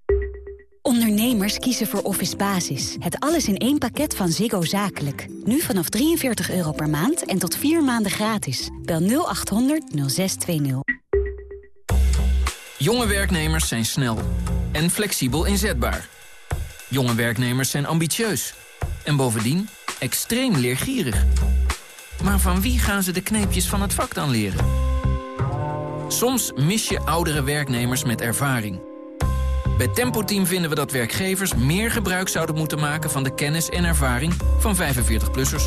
Speaker 26: Ondernemers kiezen voor Office Basis. Het alles in één pakket van Ziggo Zakelijk. Nu vanaf 43 euro per maand en tot 4 maanden gratis. Bel 0800 0620.
Speaker 51: Jonge werknemers zijn snel en flexibel inzetbaar. Jonge werknemers zijn ambitieus. En bovendien extreem leergierig. Maar van wie gaan ze de kneepjes van het vak dan leren? Soms mis je oudere werknemers met ervaring... Bij Tempo Team vinden we dat werkgevers meer gebruik zouden moeten maken van de kennis en ervaring van 45-plussers.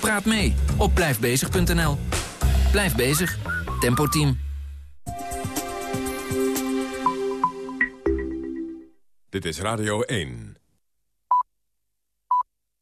Speaker 51: Praat mee op blijfbezig.nl. Blijf bezig. Tempo Team.
Speaker 1: Dit is Radio 1.